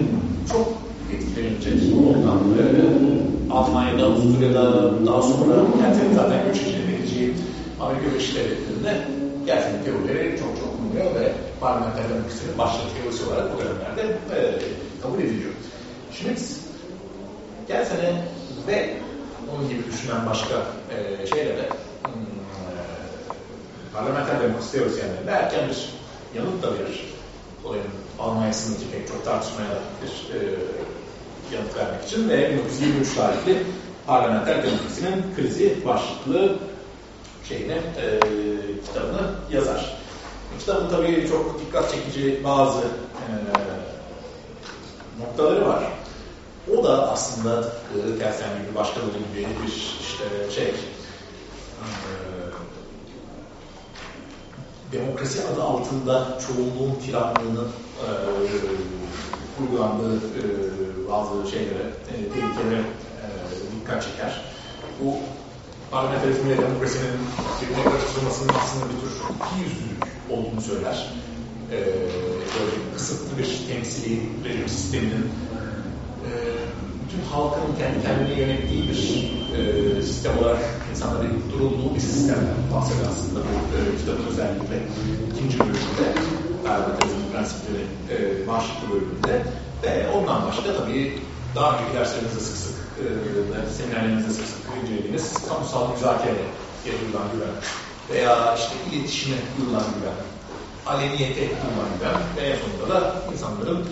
çok etkilenilecek ondan Almanya'da, Avusturya'da daha sonra kendisinin zaten göç edileceği Amerika Birleşik Devletleri'nde gerçekten teorileri çok çok bulunuyor ve parlamenter demokrasinin başlık teorisi olarak o dönemlerde e, kabul ediliyor. Schmitt, Gelsene ve onun gibi düşünen başka e, şeylere hmm, e, parlamenter demokrasi teorisyenlerine erken bir yanıt da verir. Olayın Almanya'sındaki pek çok tartışmaya bir e, yanıt vermek için ve 1923 tarihli parlamenter demokrasinin krizi başlıklı şeyine e, kitabını yazar. Kitabın tabii çok dikkat çekici bazı e, noktaları var. O da aslında tıpkı Kelsen gibi başkaları gibi bir işte şey e, demokrasi adı altında çoğunluğun tiranlığının e, kurgulandığı e, bazı şeylere, e, tehlikelere e, dikkat çeker. Bu parlamenterizm ve demokrasinin birbirine karıştırılmasının aslında bir tür iki yüzlülük olduğunu söyler. E, böyle kısıtlı bir temsili rejim sisteminin e, bütün halkın kendi kendine yönettiği bir e, sistem olarak insanları durulduğu bir sistemden bahseder aslında bu e, kitabın özellikle ikinci bölümünde parlamenterizm prensipleri e, başlıklı bölümünde ve ondan başka tabii daha önceki derslerimizde sık sık e, seminerlerimizde sık sık incelediğimiz kamusal müzakereye duyulan güven veya işte iletişime duyulan güven, aleniyete duyulan güven ve en sonunda da insanların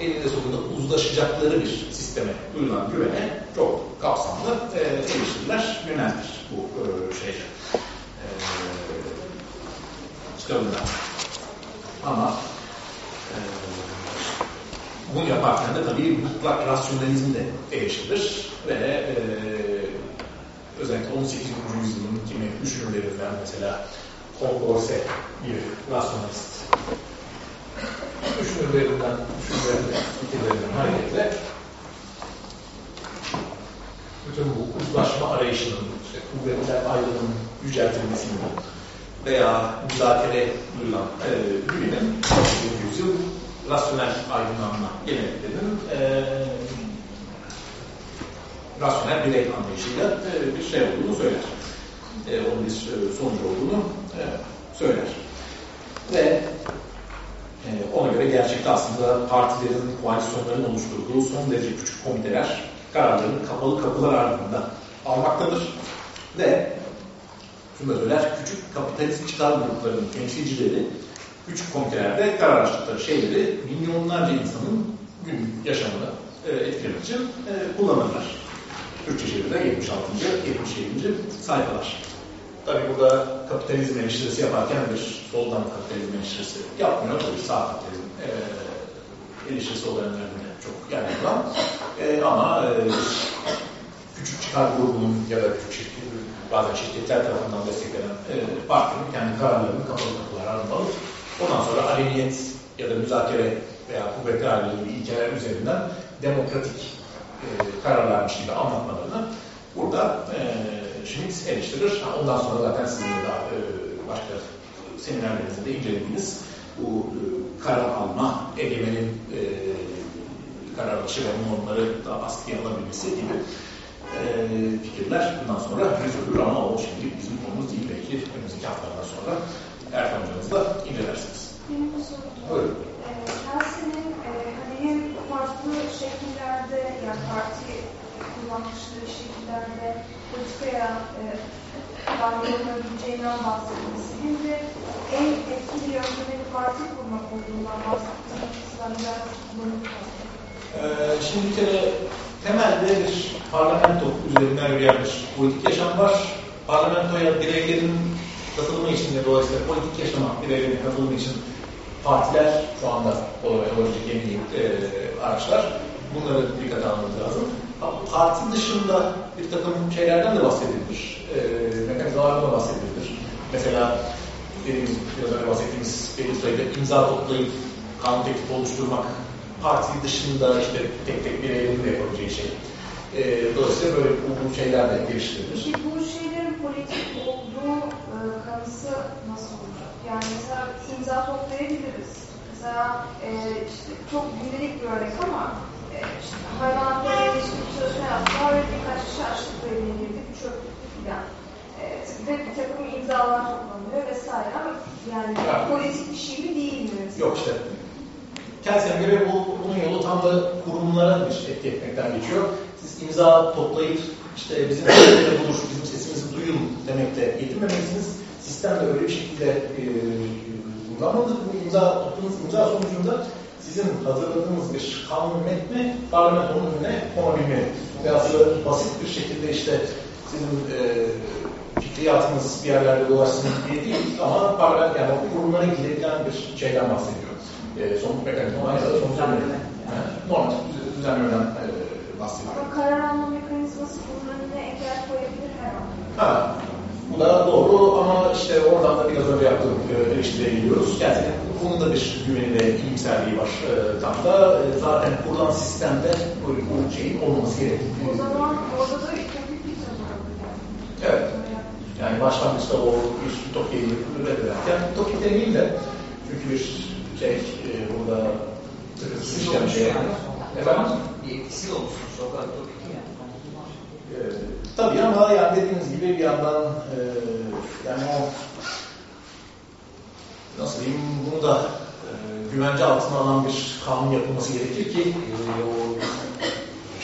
eninde sonunda uzlaşacakları bir sisteme duyulan güvene çok kapsamlı e, eleştiriler yöneltir bu e, şey e, kitabında. Ama e, bunu yaparken de tabii mutlak rasyonalizmi de eleştirir ve e, özellikle 18. yüzyılın kimi düşünürlerinden mesela Concorse bir rasyonalist düşünürlerinden, düşünürlerinden, fikirlerinden hareketle bütün bu uzlaşma arayışının, işte kuvvetler ayrılığının yüceltilmesini veya müzakere duyulan e, 18. yüzyıl rasyonel aydınlanma geleneklerinin e, rasyonel birey anlayışıyla e, bir şey olduğunu söyler. E, onun bir e, sonucu olduğunu e, söyler. Ve e, ona göre gerçekte aslında partilerin, koalisyonların oluşturduğu son derece küçük komiteler kararlarını kapalı kapılar ardında almaktadır. Ve söyler, küçük kapitalist çıkar gruplarının temsilcileri küçük komitelerde kararlaştıkları şeyleri milyonlarca insanın gün yaşamını e, etkilemek için e, kullanırlar. Türkçe çeviride 76. 77. sayfalar. Tabii burada kapitalizm eleştirisi yaparken bir soldan kapitalizm eleştirisi yapmıyor. Tabii sağ kapitalizm e, eleştirisi olanlarını çok yer yapılan. E, ama e, küçük çıkar grubunun ya da küçük şirket, bazen şirketler tarafından desteklenen e, partinin kendi kararlarını kapalı kapılar alıp ondan sonra aleniyet ya da müzakere veya kuvvetli ayrılığı bir ilkeler üzerinden demokratik e, kararlarmış gibi anlatmalarını burada e, Schmitt eleştirir. Ondan sonra zaten sizin de daha e, başka seminerlerinizde de incelediğiniz bu e, karar alma, egemenin e, karar alışı ve normları da askıya alabilmesi gibi e, fikirler bundan sonra yüzülür ama o şimdi bizim konumuz değil. Belki önümüzdeki haftalardan sonra Erkan hocamızla incelersiniz. Benim bir sorum var. Buyurun. Ee, Kelsey'nin e, hani hem farklı şekillerde yani parti kullanmışları şekillerde politikaya e, dahil olunabileceğinden bahsetmesi hem de en etkili yönteminin parti kurmak olduğundan bahsetmesi sizden biraz bunu Ee, şimdi bir kere temelde bir parlamento üzerinden yürüyen bir politik yaşam var. Parlamentoya bireylerin katılımı için ve dolayısıyla politik yaşama bireylerin katılımı için partiler şu anda olabilecek en iyi e, araçlar. Bunları dikkate almamız lazım. Ama parti dışında bir takım şeylerden de bahsedilir. E, mekanizmalardan da bahsedilir. Mesela dediğimiz, biraz önce bahsettiğimiz belli sayıda imza toplayıp kanun teklifi oluşturmak parti dışında işte tek tek bireylerin de yapabileceği şey. E, dolayısıyla böyle bu, bu şeyler de geliştirilir. Peki bu şeylerin politik olduğu e, kanısı nasıl olacak? Yani mesela imza toplayabiliriz. Mesela e, işte çok gündelik bir örnek ama e, işte hayvanatlara ilişkin bir çalışma yaptılar ve birkaç kişi açlık grevine girdi, çöplük filan. E, ve bir takım imzalar toplanıyor vesaire ama yani Ya. politik bir şey mi değil mi? Yok işte. Kelsey'e göre bu, bu bunun yolu tam da kurumlara bir etki etmekten geçiyor. Siz imza toplayıp işte bizim sesimizi bulur, bizim sesimizi duyun demekle yetinmemelisiniz. Sistem de öyle bir şekilde e. Bu imza topladığınız imza sonucunda sizin hazırladığınız bir kanun metni parlamentonun önüne konabilmeli. Ve aslında basit bir şekilde işte sizin e, fikriyatınız bir yerlerde dolaşsın diye değil ama parlament yani kurumlara girebilen bir şeyden bahsediyor. E, somut mekanizma aynı zamanda somut Düzenleme. Yani normal düzenlemeden e, bahsediyor. Ama karar alma mekanizması bunun önüne engel koyabilir her an. Ha, bu da doğru ama işte oradan da biraz önce yaptığım e, eleştiriye geliyoruz. Gerçekten bu konuda bir güveni ve iyimserliği var e, tam da. E, zaten kurulan sistemde bu, bu şeyin olmaması gerekiyor. O zaman orada da ütopik bir yani. Evet. Böyle. Yani başlangıçta o bir ütopyayı reddederken, ütopik demeyeyim de çünkü bir şey e, burada bir şey. Efendim? Bir etkisi. Çok kadar tabii ki yani. E, tabii ama yani dediğiniz gibi bir yandan e, yani o nasıl diyeyim bunu da e, güvence altına alan bir kanun yapılması gerekir ki e, o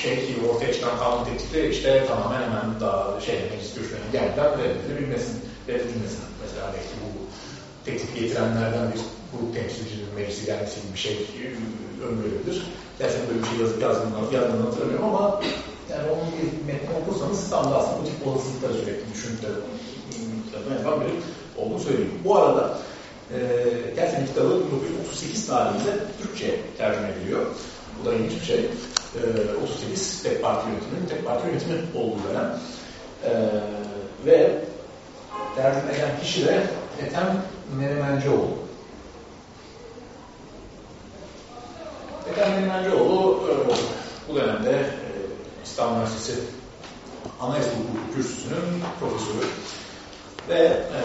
şey ortaya çıkan kanun teklifi işte tamamen hemen daha şey meclis görüşmelerine gelmeden reddedilebilmesin, reddedilmesin. Mesela belki bu teklifi getirenlerden bir grup temsilcinin gibi bir şey e, öngörülebilir. Gerçekten böyle bir şey yazıp yazdığını, yazdığını hatırlamıyorum ama yani onun bir metni okursanız tam da aslında bu tip olasılıkları sürekli kitabına yapan biri olduğunu söyleyeyim. Bu arada e, gerçekten kitabı 1938 tarihinde Türkçe tercüme ediliyor. Bu da ilginç bir şey. E, 38 tek parti yönetiminin tek parti yönetimi olduğu dönem. E, ve tercüme eden kişi de Ethem Menemencioğlu. Ethem Menemencioğlu e, bu dönemde e, İstanbul Üniversitesi Anayasa Hukuku Kürsüsü'nün profesörü ve e,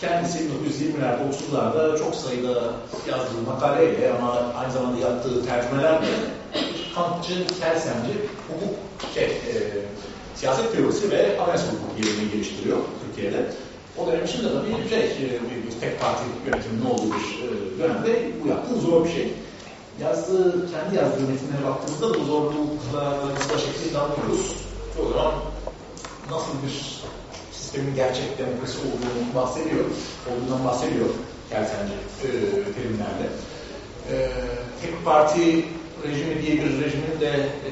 kendisi 1920'lerde, 30'larda çok sayıda yazdığı makaleyle ama aynı zamanda yaptığı tercümelerle kampçı, kelsemci hukuk şey, e, siyaset teorisi ve anayasa hukuku geleneği geliştiriyor Türkiye'de. O dönem için de tabii şey, bir, bir tek parti yönetiminin olduğu bir dönemde bu yaptığı zor bir şey. Yazdığı, kendi yazdığı metinlere baktığımızda bu zorluklarla nasıl baş ettiğini anlıyoruz. O zaman nasıl bir sistemin gerçek demokrasi olduğunu bahsediyor, olduğundan bahsediyor Kelsenci e, terimlerle. E, tek parti rejimi diye bir rejimin de e,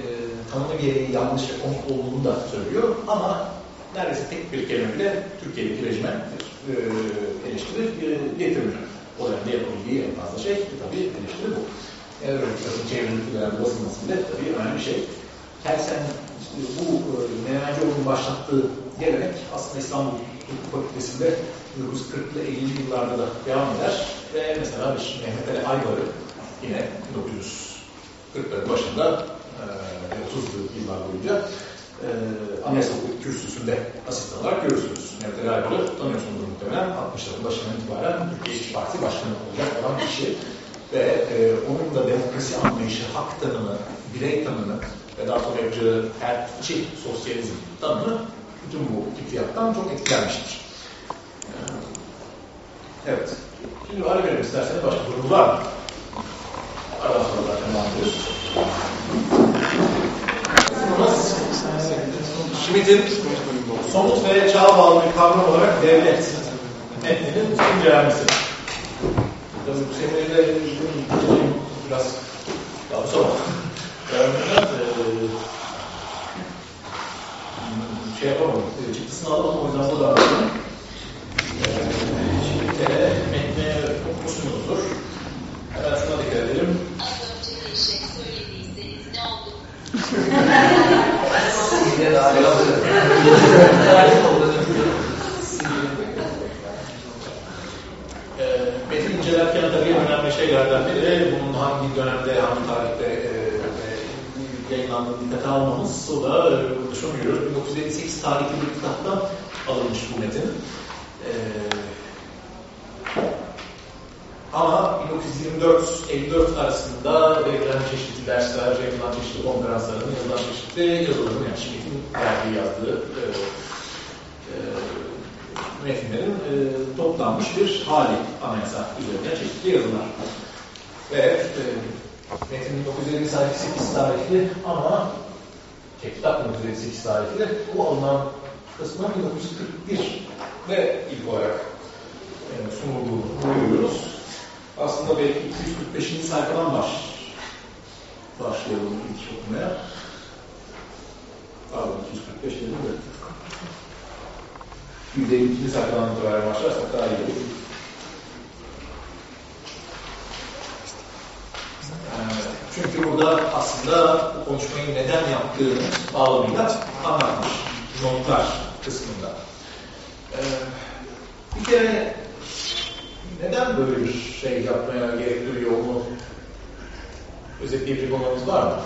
tanımı gereği yanlış ve komik olduğunu da söylüyor ama neredeyse tek bir kelime bile Türkiye'deki rejime e, eleştiri e, getirmiyor. O dönemde yapabildiği en fazla şey tabii eleştiri bu. Öyle kitabın çevrimli dönemde tabii önemli bir şey. Kelsen bu e, Menemencioğlu'nun başlattığı gelenek aslında İstanbul Hukuk Fakültesi'nde 1940'lı 50'li yıllarda da devam eder ve mesela bir Mehmet Ali Aybar'ı yine 1940'ların başında e, 30'lu yıllar boyunca e, Anayasa Hukuk Kürsüsü'nde asistan olarak görürsünüz. Mehmet Ali Aybar'ı tanıyorsunuz muhtemelen 60'ların başından itibaren Türkiye İşçi Partisi Başkanı olacak olan kişi ve e, onun da demokrasi anlayışı, hak tanımı, birey tanımı ve daha sonra yapacağı erkçi sosyalizm tanımı bütün bu fikriyattan çok etkilenmiştir. Ee, Evet. Şimdi ara verelim isterseniz başka sorunuz var mı? Sonra zaten devam ediyoruz. Sorunuz, Schmitt'in somut ve çağa bağlı bir kavram olarak devlet metninin incelenmesi. Tabii bu seminerde biraz daha sonra biraz şey yapamadım, çıktısını alamadım o yüzden bu da Şimdi de metni okumuşsunuzdur. Hemen şuna dikkat edelim. Yine daha E, metin incelerken tabii önemli şeylerden biri bunun hangi dönemde, hangi tarihte e, e, yayınlandığını dikkate almamız. O da e, şunu görüyoruz. 1958 tarihli bir kitaptan alınmış bu metin. E, ama 1924-54 arasında verilen çeşitli dersler, yapılan çeşitli konferansların, yazılan çeşitli yazıların, yani Schmitt'in verdiği yazdığı e, metinlerin e, toplanmış bir hali anayasa üzerine çeşitli yazılar. Ve e, Metin 1958 tarihli ama şey, kitap 1958 tarihli. Bu alınan kısmı 1941 ve ilk olarak yani sunulduğunu görüyoruz. Aslında belki 245. sayfadan baş başlayalım ilk okumaya. Pardon 245 dedim de. 152. sayfadan itibaren başlarsak daha iyi olur. Ee, Çünkü burada aslında bu konuşmayı neden yaptığını bağlamıyla anlatmış. Notlar kısmında. Ee, bir kere neden böyle bir şey yapmaya gerek duyuyor onu özetleyebilecek olmanız var mı?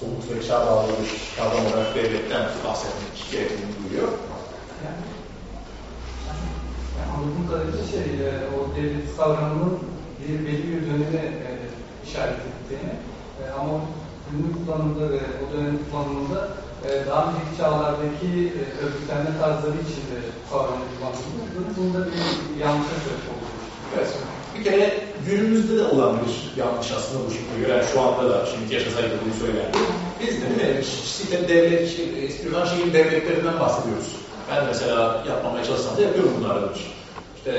Somut ve çağ bağlı bir kavram olarak devletten bahsetmek gerektiğini duyuyor. Yani anladığım kadarıyla şey, e, o devlet kavramının bir belli bir döneme e, işaret ettiğini e, ama günlük kullanımda ve o dönem kullanımında e, daha önceki çağlardaki e, örgütlenme tarzları içinde kavramı kullanıldığını, bunda bir yanlışa sebep olduğunu Evet. Bir kere günümüzde de olan bir yanlış aslında bu şekilde gören şu anda da şimdi yaşasaydı bunu söylerdi. Biz de değil mi? Site devlet, işte, istiyorsan şehir devletlerinden bahsediyoruz. Ben mesela yapmamaya çalışsam da yapıyorum bunlardan. İşte e,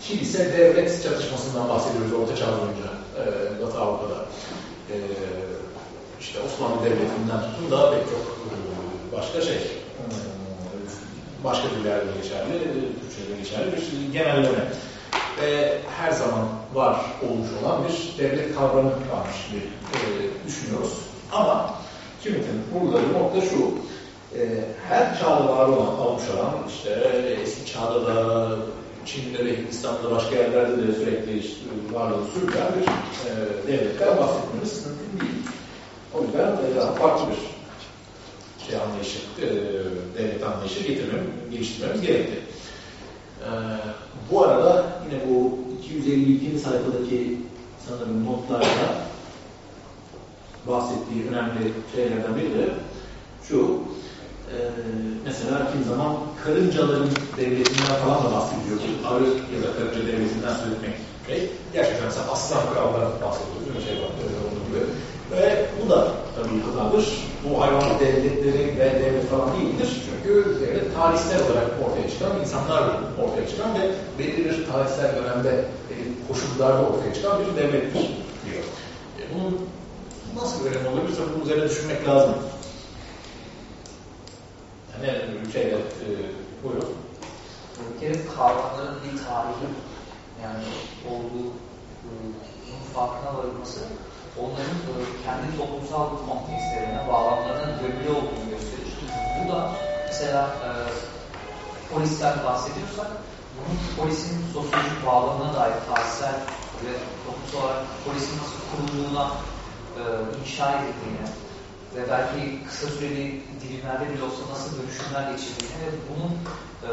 kilise devlet çatışmasından bahsediyoruz Orta Çağ boyunca e, Batı Avrupa'da. E, işte Osmanlı Devleti'nden tutun da pek çok e, başka şey e, başka dillerde geçerli, Türkçe'de geçerli bir genelleme ve her zaman var olmuş olan bir devlet kavramı varmış gibi e, düşünüyoruz. Ama Kimit'in bir nokta şu, e, her çağda var olan, olan, işte eski çağda da, Çin'de de, Hindistan'da başka yerlerde de sürekli işte, varlığı sürdüren bir e, devletten bahsetmemiz mümkün değil. O yüzden e, farklı bir şey anlayışı, e, devlet anlayışı getirmemiz, geliştirmemiz gerekti. Ee, bu arada yine bu 252. sayfadaki sanırım notlarda bahsettiği önemli şeylerden biri de şu e, mesela kim zaman karıncaların devletinden falan da bahsediyor arı ya da karınca devletinden söz etmek gerçekten mesela aslan kraldan bahsediyor değil mi şey var öyle olduğu gibi ve bu da tabii hatadır. Bu hayvan devletleri ve devlet falan değildir. Çünkü devlet tarihsel olarak ortaya çıkan insanlar ortaya çıkan ve belirli bir tarihsel dönemde belirli koşullarda ortaya çıkan bir devlettir diyor. E, bunun nasıl bir önemi olabilir? Tabii bunun üzerine düşünmek lazım. Yani şeyde e, buyurun. Bir kere kavramların bir tarihi yani olduğu e, farkına varılması onların e, kendi toplumsal kontekstlerine, bağlamlarına gömülü olduğunu gösterir. Bu da mesela e, polisten bahsediyorsak bunun polisin sosyolojik bağlamına dair tarihsel ve toplumsal olarak polisin nasıl kurulduğuna e, inşa edildiğine ve belki kısa süreli dilimlerde bile olsa nasıl dönüşümler geçirdiğine ve bunun e,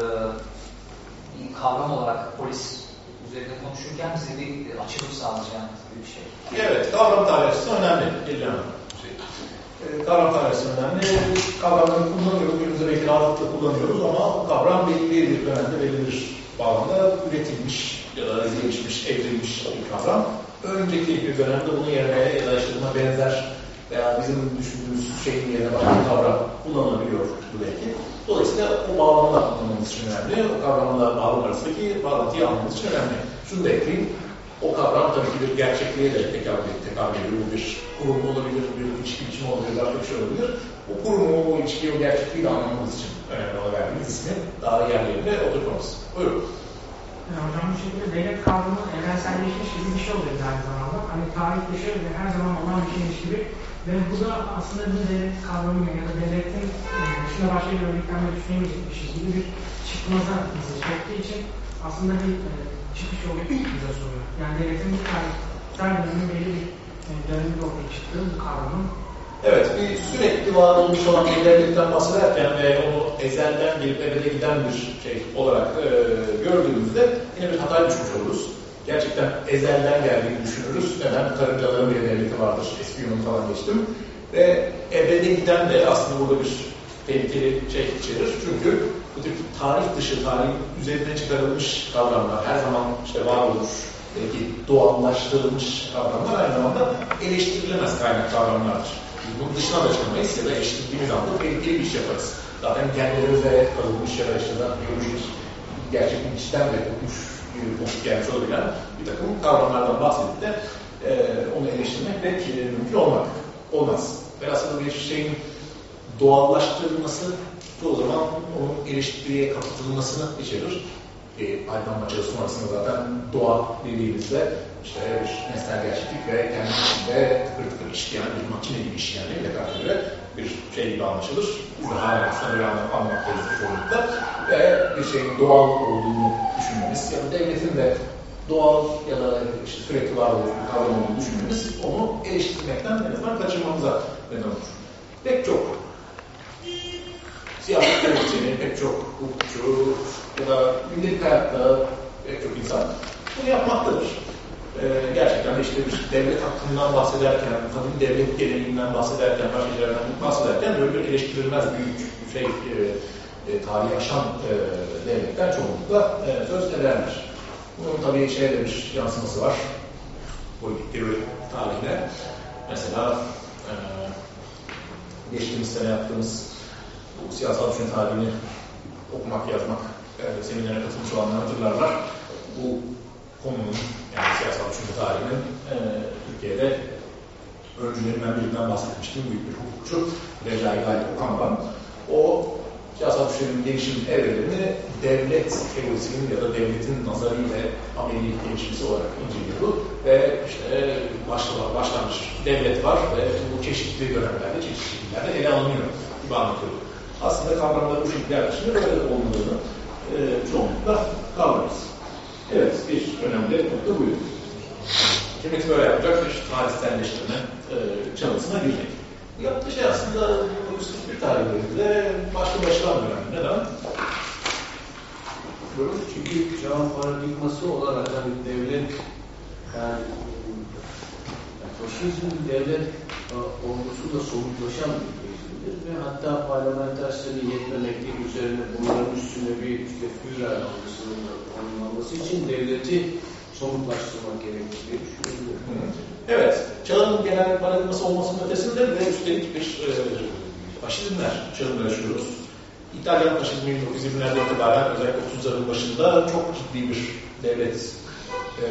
kavram olarak polis üzerinde konuşurken bize bir açılım sağlayacağını bir şey. Evet, kavram tarihçisi önemli. Geliyor şey. E, kavram tarihçisi önemli. Kavramları kullanıyoruz, günümüzde belki rahatlıkla kullanıyoruz ama kavram belli bir dönemde, belli bir bağlamda üretilmiş ya da gelişmiş, evrilmiş bir kavram. Önceki bir dönemde bunun yerine ya da benzer veya bizim düşündüğümüz şeyin yerine başka bir kavram kullanılabiliyor belki. Dolayısıyla o bağlamda anlamamız için önemli. O kavramla bağlam arasındaki bağlantıyı anlamamız için önemli. Şunu da ekleyeyim. O kavram tabii ki bir gerçekliğe de tekabül, tekabül ediyor. Bu bir kurum olabilir, bir ilişki biçimi olabilir, başka bir şey olabilir. O kurumu, o ilişkiyi, o gerçekliği de anlamamız için önemli olan verdiğimiz ismin daha yerlerinde oturtmamız. Buyurun. Yani hocam bu şekilde devlet kavramı evrenselleşmiş gibi bir şey oluyor aynı zamanda. Hani tarih dışı ve her zaman olan bir şeymiş gibi. Ve bu da aslında bir devlet kavramı ya da devletin e, dışında başka bir örgütlenme düşünemeyecekmişiz gibi bir çıkmaza bizi çektiği için aslında bir e, çıkış yolu bize soruyor. Yani devletin bir tarihsel belli bir e, döneminde ortaya çıktığı bu kavramın Evet, bir sürekli var olmuş olan bir devletten bahsederken ve onu ezelden gelip ebede giden bir şey olarak e, gördüğümüzde yine bir hata düşmüş oluruz. Gerçekten ezelden geldiğini düşünürüz. Neden? Karıncaların bir devleti vardır. Eski Yunan falan geçtim. Ve ebede giden de aslında burada bir tehlikeli şey içerir. Çünkü bu tip tarih dışı, tarih üzerine çıkarılmış kavramlar her zaman işte var olur belki doğallaştırılmış kavramlar aynı zamanda eleştirilemez kaynak kavramlardır. Biz bunun dışına da çıkamayız ya da eleştirdiğimiz anda tehlikeli bir iş yaparız. Zaten genlerimize kalınmış ya da işte da biyolojik gerçekten içten ve kokmuş kokuk gelmiş olabilen bir takım kavramlardan bahsedip de e, onu eleştirmek pek e, mümkün olmak, olmaz. Ve aslında bir şeyin doğallaştırılması çoğu zaman onun eleştiriye kapatılmasını içerir. E, aydınlanma çağı sonrasında zaten doğa dediğimizde işte bir nesnel gerçeklik ve kendi içinde tıkır tıkır işleyen bir makine gibi işleyen bir göre bir şey gibi anlaşılır. Biz de hala aslında böyle anlatmayız çoğunlukla. Ve bir şeyin doğal olduğunu düşünmemiz ya da devletin de doğal ya da işte sürekli var olduğu bir kavram düşünmemiz onu eleştirmekten en azından kaçırmamıza neden olur. Pek çok siyaset yönetimi, pek çok hukukçu ya da gündelik hayatta pek çok insan bunu yapmaktadır. Ee, gerçekten işte bir devlet hakkından bahsederken, kadın devlet geleneğinden bahsederken, başka bahsederken böyle bir eleştirilmez büyük şey e, e, tarihi aşan e, devletler çoğunlukla e, söz ederler. Bunun tabii şeyde bir yansıması var. Politik teori tarihine. Mesela e, geçtiğimiz sene yaptığımız bu siyasal düşünce tarihini okumak, yazmak, e, seminere katılmış olanlar hatırlarlar. Bu konunun, yani siyasal düşünce tarihinin e, Türkiye'de öncülerinden birinden bahsetmiştim. Büyük bir hukukçu, Recai Galip Okan'dan. O siyasal düşüncenin gelişim evrelerini devlet teorisinin ya da devletin nazarı ile ameli gelişmesi olarak inceliyordu. Ve işte başla, başlanmış devlet var ve bu çeşitli dönemlerde, çeşitli şekillerde ele alınıyor gibi anlatıyordu. Aslında kavramları bu şekilde yaklaşımda böyle olmadığını e, çoğunlukla kavrarız. Evet, bir önemli nokta buydu. Hükümeti böyle yapacak bir tarihselleştirme e, çabasına girecek. Bu yaptığı şey aslında başlı başına önemli. Neden? Buyurun. Çünkü çağın paradigması olarak hani devlet yani faşizm devlet olgusu da somutlaşan bir rejimdir ve hatta parlamentersinin yetmemeklik üzerine bunların üstüne bir işte Führer algısının olmaması için devleti somutlaştırmak gerekir diye düşünüyorum. Evet, çağın genel paradigması olmasının ötesinde de üstelik bir e, faşizmler çağında yaşıyoruz. İtalyan faşizmi 1920'lerde itibaren özellikle 30'ların başında çok ciddi bir devlet e,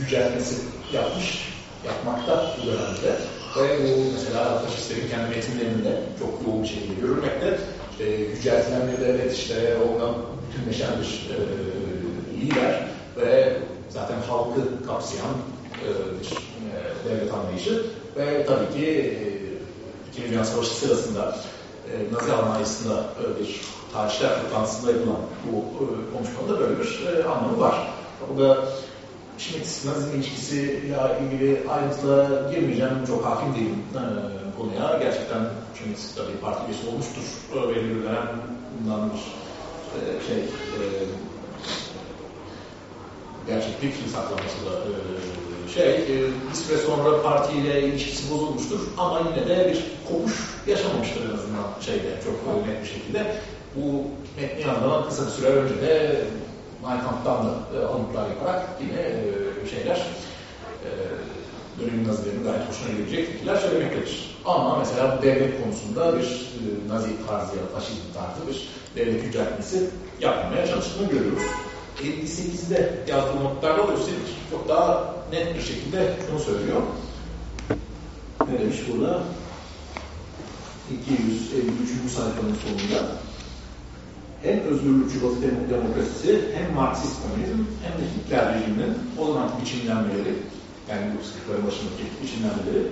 yüceltmesi yapmış, yapmakta bu dönemde. Ve bu mesela faşistlerin kendi metinlerinde çok yoğun bir şekilde görülmekte. İşte yüceltilen bir devlet, işte ondan bütünleşen bir e, lider ve zaten halkı kapsayan e, bir e, devlet anlayışı ve tabii ki e, İkinci Dünya Savaşı sırasında e, Nazi Almanya'sında e, bir tarihçiler toplantısında yapılan bu e, konuşmada böyle bir e, anlamı var. Bu da Schmitt-Nazi ilişkisiyle ilgili ayrıntılara girmeyeceğim. Çok hakim değilim e, konuya. Gerçekten Schmitt tabii parti üyesi olmuştur. E, belli bir dönem bundan bir e, şey e, gerçeklik saklanması da e, şey e, bir süre sonra partiyle ilişkisi bozulmuştur ama yine de bir kopuş yaşamamıştır en azından şeyde çok net bir şekilde. Bu metni yandan kısa bir süre önce de Mein Kampf'tan da e, alıntılar yaparak yine e, şeyler e, dönemin nazilerinin gayet hoşuna gidecek fikirler söylemektedir. Ama mesela bu devlet konusunda bir nazi tarzı ya da faşizm tarzı bir devlet yüceltmesi yapmaya çalıştığını görüyoruz. 58'de yazdığı notlarda da üstelik çok daha net bir şekilde şunu söylüyor. Ne demiş burada? 253. sayfanın sonunda hem özgürlükçü batı demokrasisi hem Marksist komünizm hem de Hitler rejiminin o zamanki biçimlenmeleri yani bu sıkıntıların başındaki biçimlenmeleri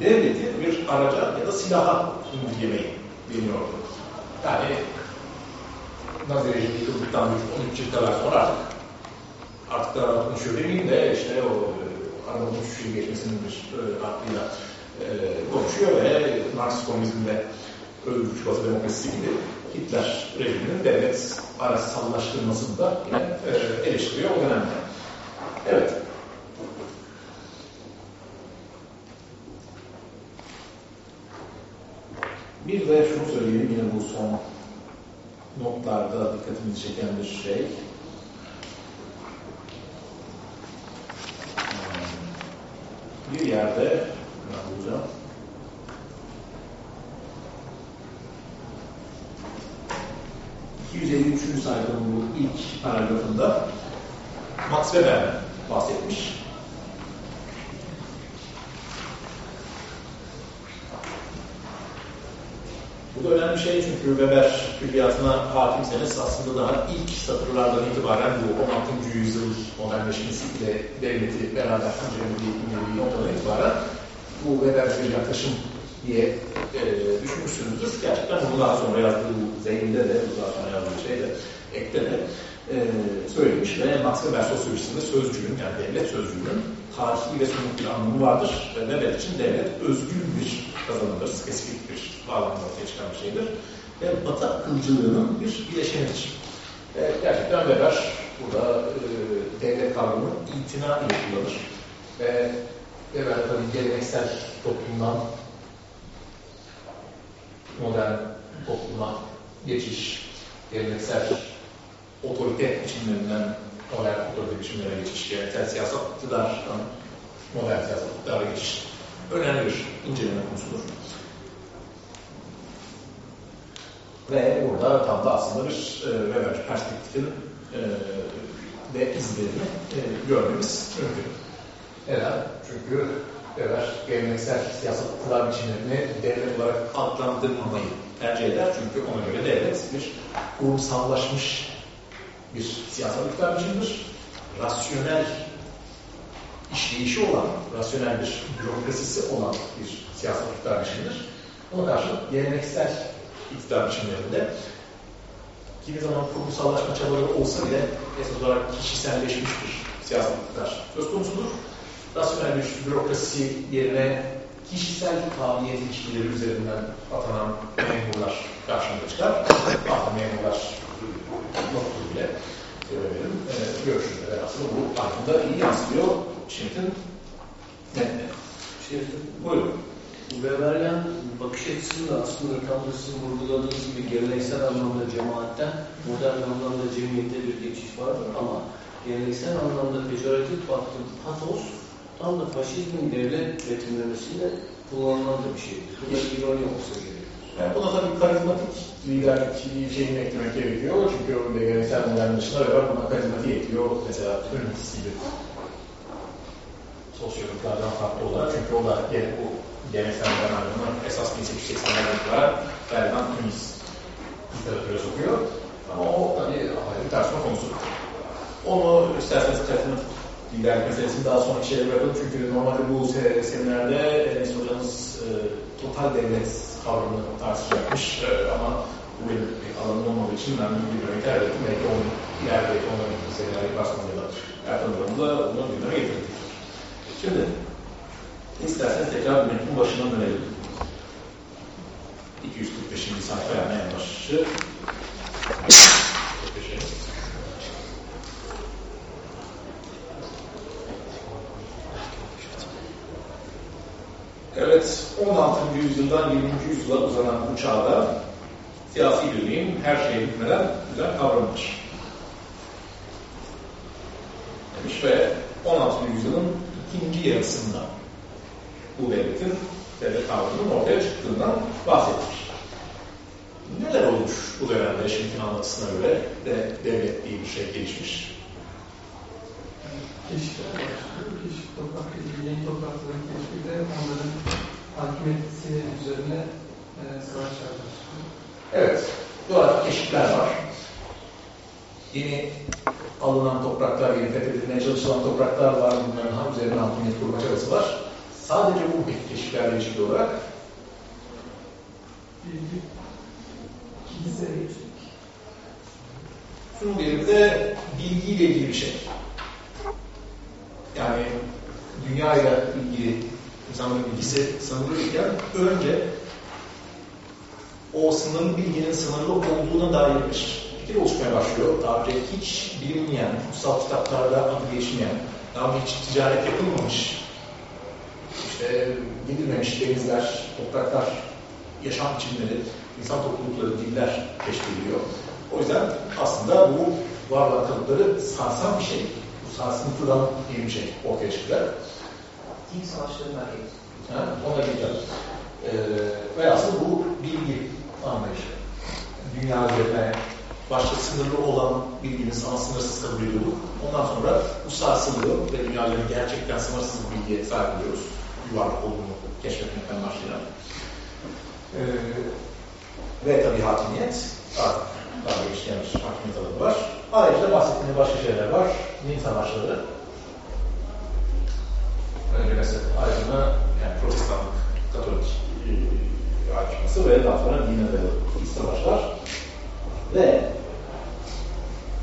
devleti bir araca ya da silaha indirgemeyi deniyordu. Yani Nazi rejimi yıkıldıktan 13 yıllar sonra artık da konuşuyor demeyeyim de işte o arabanın üç yıl geçmesinin bir e, aklıyla e, konuşuyor ve Marksist komünizmde özgürlükçü batı demokrasisi gibi Hitler rejiminin devlet araçsallaştırmasını da yine e, eleştiriyor o dönemde. Evet. Bir de şunu söyleyeyim yine bu son notlarda dikkatimizi çeken bir şey. yerde ben bulacağım. ...253. sayfanın bu ilk paragrafında Max Weber bahsetmiş. Bu da önemli bir şey çünkü Weber külliyatına hakimseniz aslında daha ilk satırlardan itibaren bu 16. yüzyıl modernleşmesiyle devleti beraber incelediği noktadan itibaren bu Weber bir yaklaşım diye e, düşünmüşsünüzdür. Gerçekten bunu daha sonra yazdığı bu Zeyn'de de, bu daha sonra yazdığı şeyde, ekte de e, söylemiş ve Max Weber sosyolojisinde sözcüğün, yani devlet sözcüğünün tarihi ve somut bir anlamı vardır. Ve Weber için devlet özgür bir kazanımdır, spesifik bir bağlamda ortaya çıkan bir şeydir. Ve Batı akılcılığının bir bileşenidir. E, gerçekten Weber burada e, devlet kavramını itina ile kullanır. Ve Weber tabii geleneksel toplumdan modern topluma geçiş, geleneksel otorite biçimlerinden modern otorite biçimlere geçiş, geleneksel siyasal iktidardan modern siyasal iktidara geçiş önemli bir inceleme konusudur. Ve burada da aslında bir e, Weber perspektifinin e, ve izlerini e, görmemiz mümkün. Neden? Çünkü Weber geleneksel siyasal iktidar biçimlerini devlet olarak adlandırmamayı tercih eder. Çünkü ona göre devlet bir kurumsallaşmış bir siyasal iktidar biçimidir. Rasyonel işleyişi olan, rasyonel bir bürokrasisi olan bir siyasal iktidar biçimidir. Ona karşı geleneksel iktidar biçimlerinde kimi zaman kurumsallaşma çabaları olsa bile esas olarak kişiselleşmiş bir siyasal iktidar söz konusudur. Rasyonel bir bürokrasi yerine kişisel kabiliyet ilişkileri üzerinden atanan memurlar karşımıza çıkar. Hatta memurlar yoktur bile söyleyelim. E, görüşünde aslında bu aslında iyi yansıtıyor Schmidt'in metni. Şey, Buyurun. Weberian bakış açısında aslında tam da sizin vurguladığınız gibi geleneksel anlamda cemaatten modern anlamda cemiyete bir geçiş vardır ama geleneksel anlamda pejoratif baktı patos tam da faşizmin devlet betimlemesiyle kullanılan da bir şeydir. Bu da ironi olsa gerek. Yani buna tabii karizmatik liderlik şeyini eklemek gerekiyor. Çünkü öyle geleneksel modern dışında ve buna karizmatik ekliyor. Mesela Tönnies gibi sosyologlardan farklı olarak. Çünkü o da gene bu geleneksel ayrımı esas 1880'lerden itibaren Bergman Tönnies literatüre sokuyor. Ama o tabii ayrı bir tartışma konusu. Onu isterseniz karizmatik liderlik meselesini daha sonra işe bırakalım. Çünkü normalde bu se seminerde Enes hocamız e, total devlet kavramını tartışacakmış. E, ama bu benim alanım olmadığı için ben bir gündeme tercih ettim. Belki onun ileride onların seminer yaparsam ya da Ertan Hocam'la onu gündeme getirdik. Şimdi isterseniz tekrar metnin başına dönelim. 245. sayfa yani en başı. 45. Evet, 16. yüzyıldan 20. yüzyıla uzanan bu çağda siyasi birliğin her şeye hükmeden güzel kavramıdır. Demiş ve 16. yüzyılın ikinci yarısında bu devletin devlet kavramının ortaya çıktığından bahsetmiş. Neler olmuş bu dönemde Schmidt'in anlatısına göre de devlet diye bir şey gelişmiş? keşifler başlıyor. Keşif toprak, yeni toprakların keşfiyle onların hakimiyeti üzerine e, savaşlar başlıyor. Evet, coğrafi keşifler var. Yeni alınan topraklar, yeni fethedilmeye çalışılan topraklar var. Bunların üzerine hakimiyet kurma çabası var. Sadece bu peki keşiflerle ilişkili olarak Bilgi kiliseye geçtik. Suriye'de bilgiyle ilgili bir şey. Yani dünyayla ilgili insanların bilgisi sınırlıyken önce o sınırlı bilginin sınırlı olduğuna dair bir fikir oluşmaya başlıyor. Daha önce hiç bilinmeyen, kutsal kitaplarda adı geçmeyen, daha önce hiç ticaret yapılmamış, işte gidilmemiş denizler, topraklar, yaşam biçimleri, insan toplulukları, diller keşfediliyor. O yüzden aslında bu var olan kalıpları sarsan bir şey. Bu sarsıntıdan bir şey ortaya çıkacak. Din savaşları merak ettim. Ha, ona geleceğim. Ee, ve aslında bu bilgi anlayışı. Dünya üzerine başta sınırlı olan bilgimiz ama sınırsız kabul ediyorduk. Ondan sonra bu sarsılıyor ve dünya üzerine gerçekten sınırsız bilgiye sahip oluyoruz. Yuvarlak olduğunu keşfetmekten başlayarak. Ee, ve tabii hakimiyet artık daha bir hakimiyet alanı var. Ayrıca bahsettiğim başka şeyler var. Din savaşları. Önce mesela ayrıca yani protestanlık, katolik e, ayrışması ve daha sonra dine dayalı savaşlar. Ve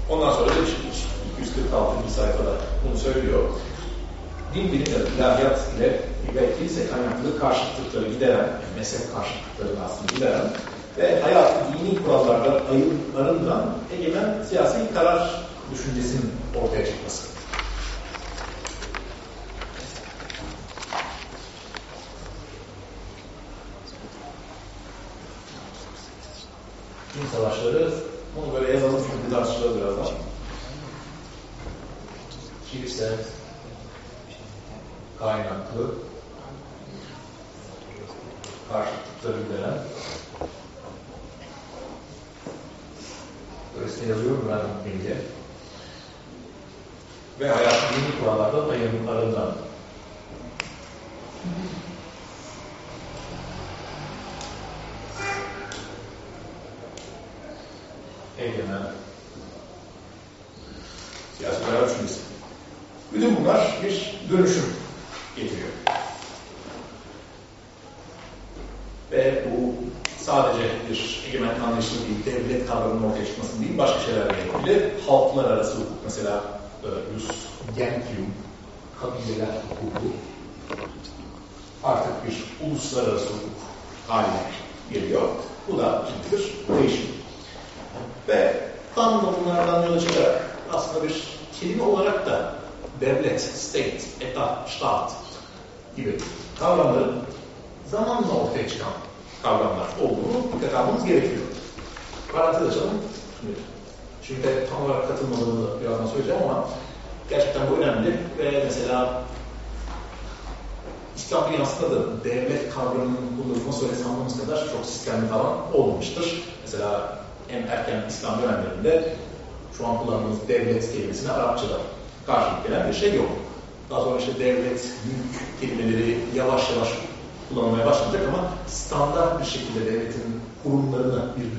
ondan sonra da işte 246. sayfada bunu söylüyor. Din bilimleri, ilahiyat ile ve kilise kaynaklı karşıtlıkları gideren, yani mezhep karşıtlıklarını aslında gideren ve hayatı dini kurallardan arındıran egemen siyasi karar düşüncesinin ortaya çıkması. Din savaşları,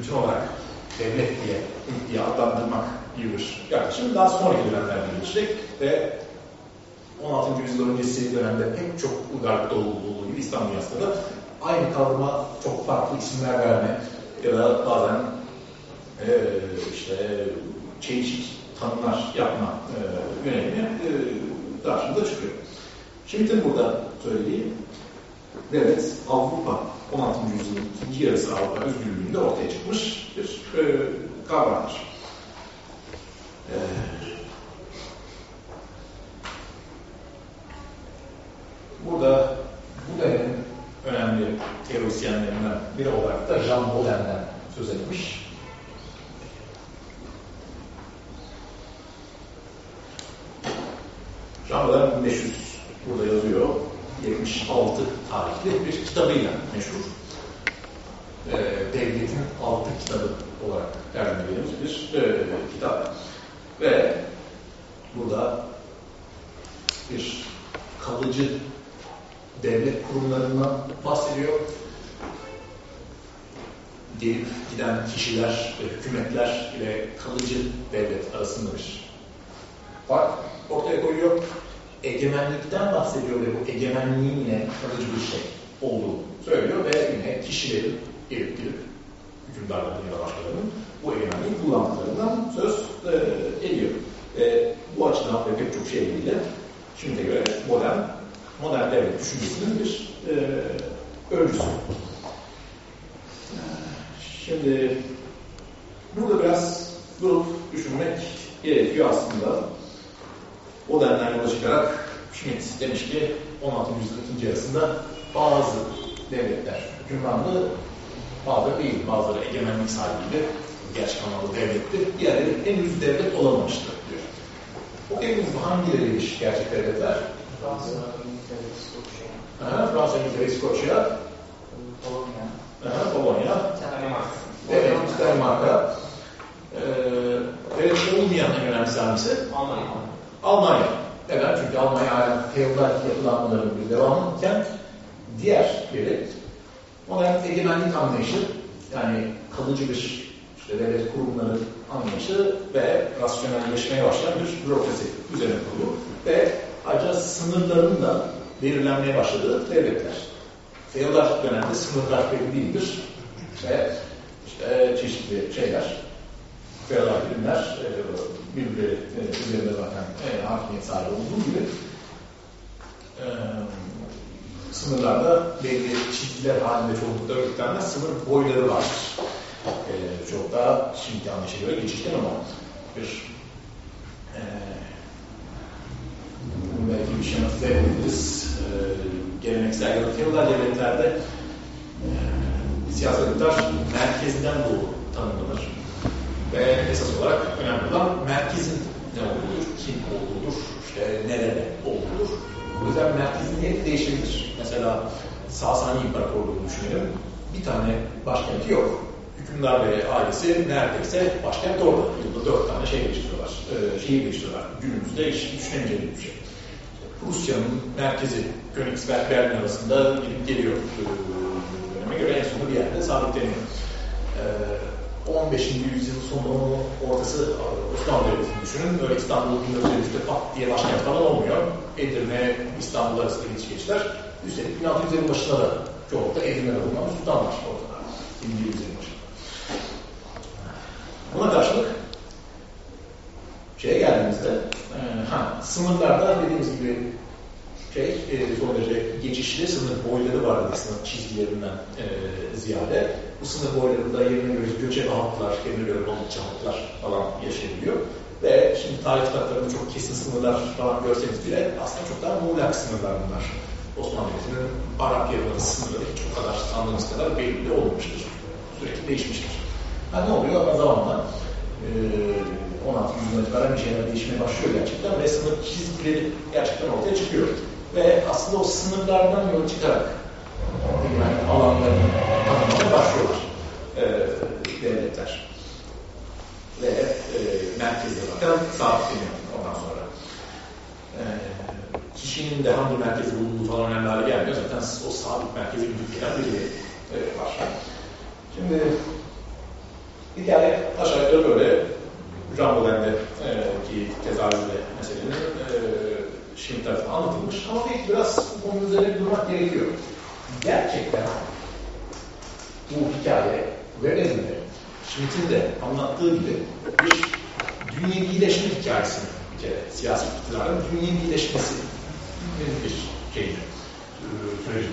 bütün olarak devlet diye, diye adlandırmak gibi bir yaklaşım daha sonraki dönemlerde gelişecek ve 16. yüzyıl öncesi dönemde pek çok uygarlıkta olduğu gibi İslam dünyasında da aynı kavrama çok farklı isimler verme ya da bazen e, işte çeşit tanımlar yapma e, yönelimi e, çıkıyor. Şimdi burada söylediğim devlet Avrupa 16. yüzyılın ikinci yarısı Avrupa özgürlüğünde ortaya çıkmış bir e, kavramdır. E, burada bu dönemin önemli teorisyenlerinden biri olarak da Jean Baudel'den söz etmiş. Jean Baudin 1500 burada yazıyor. 76 tarihli bir kitabıyla meşhur. E, devletin altı kitabı olarak tercümelediğimiz bir e, kitap. Ve burada bir kalıcı devlet kurumlarından bahsediyor. Gelip giden kişiler ve hükümetler ile kalıcı devlet arasında bir fark ortaya koyuyor. Egemenlikten bahsediyor ve bu egemenliğin yine kalıcı bir şey olduğunu söylüyor ve yine kişilerin gelip gelip hükümdarların ya da başkalarının bu egemenliği kullandıklarından söz e, ediyor. E, bu açıdan ve pek çok şey ilgili şimdiye göre modern modern devlet düşüncesinin bir e, öncüsü. Şimdi burada biraz durup düşünmek gerekiyor aslında. O dönemden yola çıkarak Schmidt demiş ki 16. yüzyılın ikinci yarısında bazı devletler hükümranlı, bazıları değil, bazıları egemenlik sahibiydi, gerçek anlamda devletti, diğerleri henüz devlet olamamıştı diyor. O dediğimiz hangileriymiş gerçek devletler? Fransa'nın İngiltere, İskoçya, Fransa, İngiltere, İskoçya, Polonya, aha, Polonya, Danimarka. evet, Danimarka. Ee, evet, olmayan en önemlisi hangisi? Almanya. Almanya. Neden? Çünkü Almanya hala feodal yapılanmaların bir devamıyken diğer biri modern egemenlik anlayışı yani kalıcı bir işte devlet kurumları anlayışı ve rasyonelleşmeye başlayan bir bürokrasi üzerine kurulu ve ayrıca sınırların da belirlenmeye başladığı devletler. Feodal dönemde sınırlar belli değildir ve işte çeşitli şeyler feodal birimler e, birbirleri üzerinde zaten e, hakimiyet sahibi olduğu gibi e, sınırlarda belli çizgiler halinde çoğunlukla örgütlenmez sınır boyları var. E, çok daha şimdiki anlayışa göre ama bir e, belki bir şematize edebiliriz. E, geleneksel ya da feodal devletlerde e, siyasi merkezden doğru tanımlanır. Ve esas olarak önemli olan merkezin ne olduğudur, kim olduğudur, işte nerede olduğudur. O yüzden merkezin yeri değişebilir. Mesela Sasani İmparatorluğu'nu düşünelim. Bir tane başkenti yok. Hükümdar ve ailesi neredeyse başkent orada. Yılda dört tane şey değiştiriyorlar. E, şehir değiştiriyorlar. Günümüzde hiç düşünemeyeceğimiz bir şey. Rusya'nın merkezi Königsberg Berlin arasında gidip geliyor. E, döneme göre en sonunda bir yerde sabitleniyor. E, 15. yüzyılın sonu ortası Osmanlı Devleti'ni düşünün. Öyle İstanbul 1953'te pat diye başkent falan olmuyor. Edirne, İstanbul arasında geçiş geçişler. Üstelik 1600'lerin başında da çoğunlukla Edirne'de bulunan bir sultan var ortada. 20. yüzyılın başında. Buna karşılık şeye geldiğimizde e, ha, sınırlarda dediğimiz gibi şey e, son derece geçişli sınır boyları var dedi sınır çizgilerinden e, ziyade. Bu sınır boylarında yerine göre göçebe halklar, yerine göre balıkçı falan yaşayabiliyor. Ve şimdi tarih kitaplarında çok kesin sınırlar falan görseniz bile aslında çok daha muğlak sınırlar bunlar. Osmanlı Devleti'nin Arap Yarımadası sınırları hiç o kadar sandığımız kadar belirli olmamıştır. Sürekli değişmiştir. Ha ne oluyor? Ama zamanla e, 16 yüzyıldan itibaren bir şeyler değişmeye başlıyor gerçekten ve sınır çizgileri gerçekten ortaya çıkıyor. Ve aslında o sınırlardan yola çıkarak yani alanlarını tanımlamaya başlıyorlar e, devletler. Ve e, merkezde zaten sabitleniyor ondan sonra. E, kişinin de hangi merkezi bulunduğu falan önemli hale gelmiyor. Zaten o sabit merkezi güdükleyen biri e, var. Şimdi hikaye aşağı yukarı böyle Jean Baudin'de e, ki tezahürde meselenin e, şimdi tarafı anlatılmış ama belki biraz bu konu üzerine durmak gerekiyor. Gerçekten bu hikaye Verez'in Schmidt'in de anlattığı gibi bir dünyevileşme hikayesini bir kere siyasi iktidarın dünyevileşmesi bir şeydi, süreci.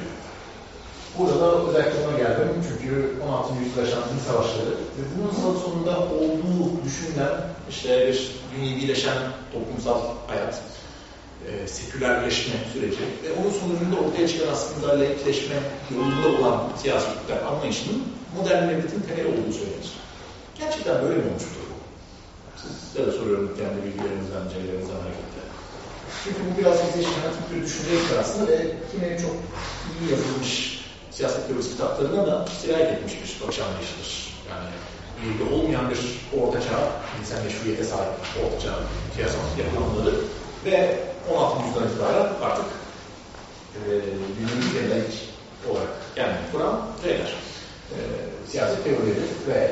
Burada da özellikle ona geldim çünkü 16. yüzyılda yaşanan din savaşları ve bunun sonunda olduğu düşünülen işte bir dünyevileşen toplumsal hayat, e, sekülerleşme süreci ve onun sonucunda ortaya çıkan aslında laikleşme yolunda olan siyasi iktidar anlayışının modern devletin temeli olduğu söylenir. Gerçekten böyle mi olmuştur bu? Size de soruyorum kendi bilgilerinizden, ceylerinizden hareketle. Çünkü bu biraz bize şematik bir düşünce aslında ve yine çok iyi yazılmış siyaset teorisi kitaplarına da sirayet etmiş bir bakış anlayışıdır. Yani ilgili olmayan bir ortaçağ, insan meşruiyete sahip ortaçağ siyasal yapılanları ve 16. yüzyıldan itibaren artık e, dünyanın laik olarak kendini kuran şeyler. E, siyaset teorileri ve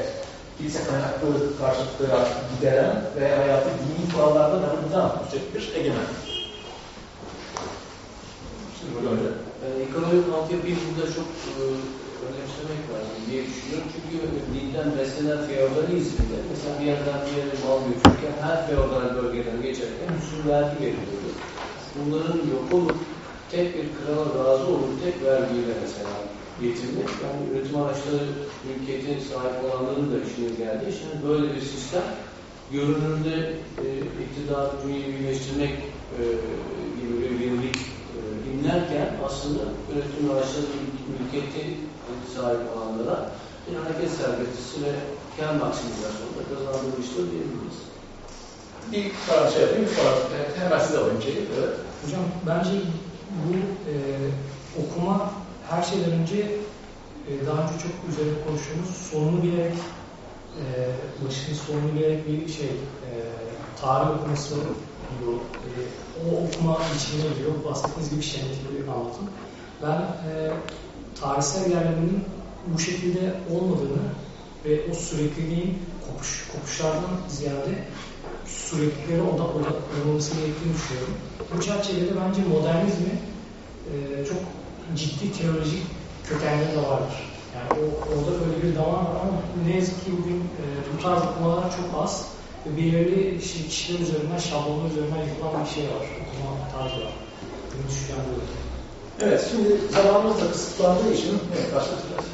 kilise kaynaklı karşıtlıklara gideren ve hayatı dini kurallardan arındıran üstelik bir egemen. Böyle önce. E, burada çok e, önemsemek lazım diye düşünüyorum. Çünkü dinden beslenen feodalizmde mesela bir yerden bir yere mal götürürken her feodal bölgeden geçerken usul vergi veriliyordu. Bunların yok olup tek bir krala razı olup tek vergiyle mesela getirmek, yani üretim araçları mülkiyetin sahip olanların da işine geldi. Şimdi böyle bir sistem görünürde e, iktidarı dünyevileştirmek e, gibi bir yenilik e, dinlerken aslında üretim araçları mülkiyeti sahip olanlara bir hareket serbestisi ve kar maksimizasyonunda kazandırmıştır diyebiliriz. bir şey yapayım, sonra hemen size alayım şeyi. Evet. Hocam bence bu e, okuma her şeyden önce e, daha önce çok üzerine konuştuğumuz sonunu bilerek e, başını sonunu bilerek bir şey e, tarih okuması bu e, o okuma içine giriyor. Bahsettiğiniz gibi şenlikli bir anlatım. Ben e, tarihsel ilerlemenin bu şekilde olmadığını ve o sürekliliğin kopuş, kopuşlardan ziyade sürekliliklere odak odaklanılması gerektiğini düşünüyorum. Bu çerçevede bence modernizmi e, çok ciddi teolojik kökenleri de vardır. Yani o, orada böyle bir damar var ama ne yazık ki bugün e, bu tarz okumalar çok az ve belirli işte kişiler üzerinden, şablonlar üzerinden yapılan bir şey var. Okuma tarzı var. Benim düşüncem bu. Evet, şimdi zamanımız da kısıtlandığı için evet, başlatacağız.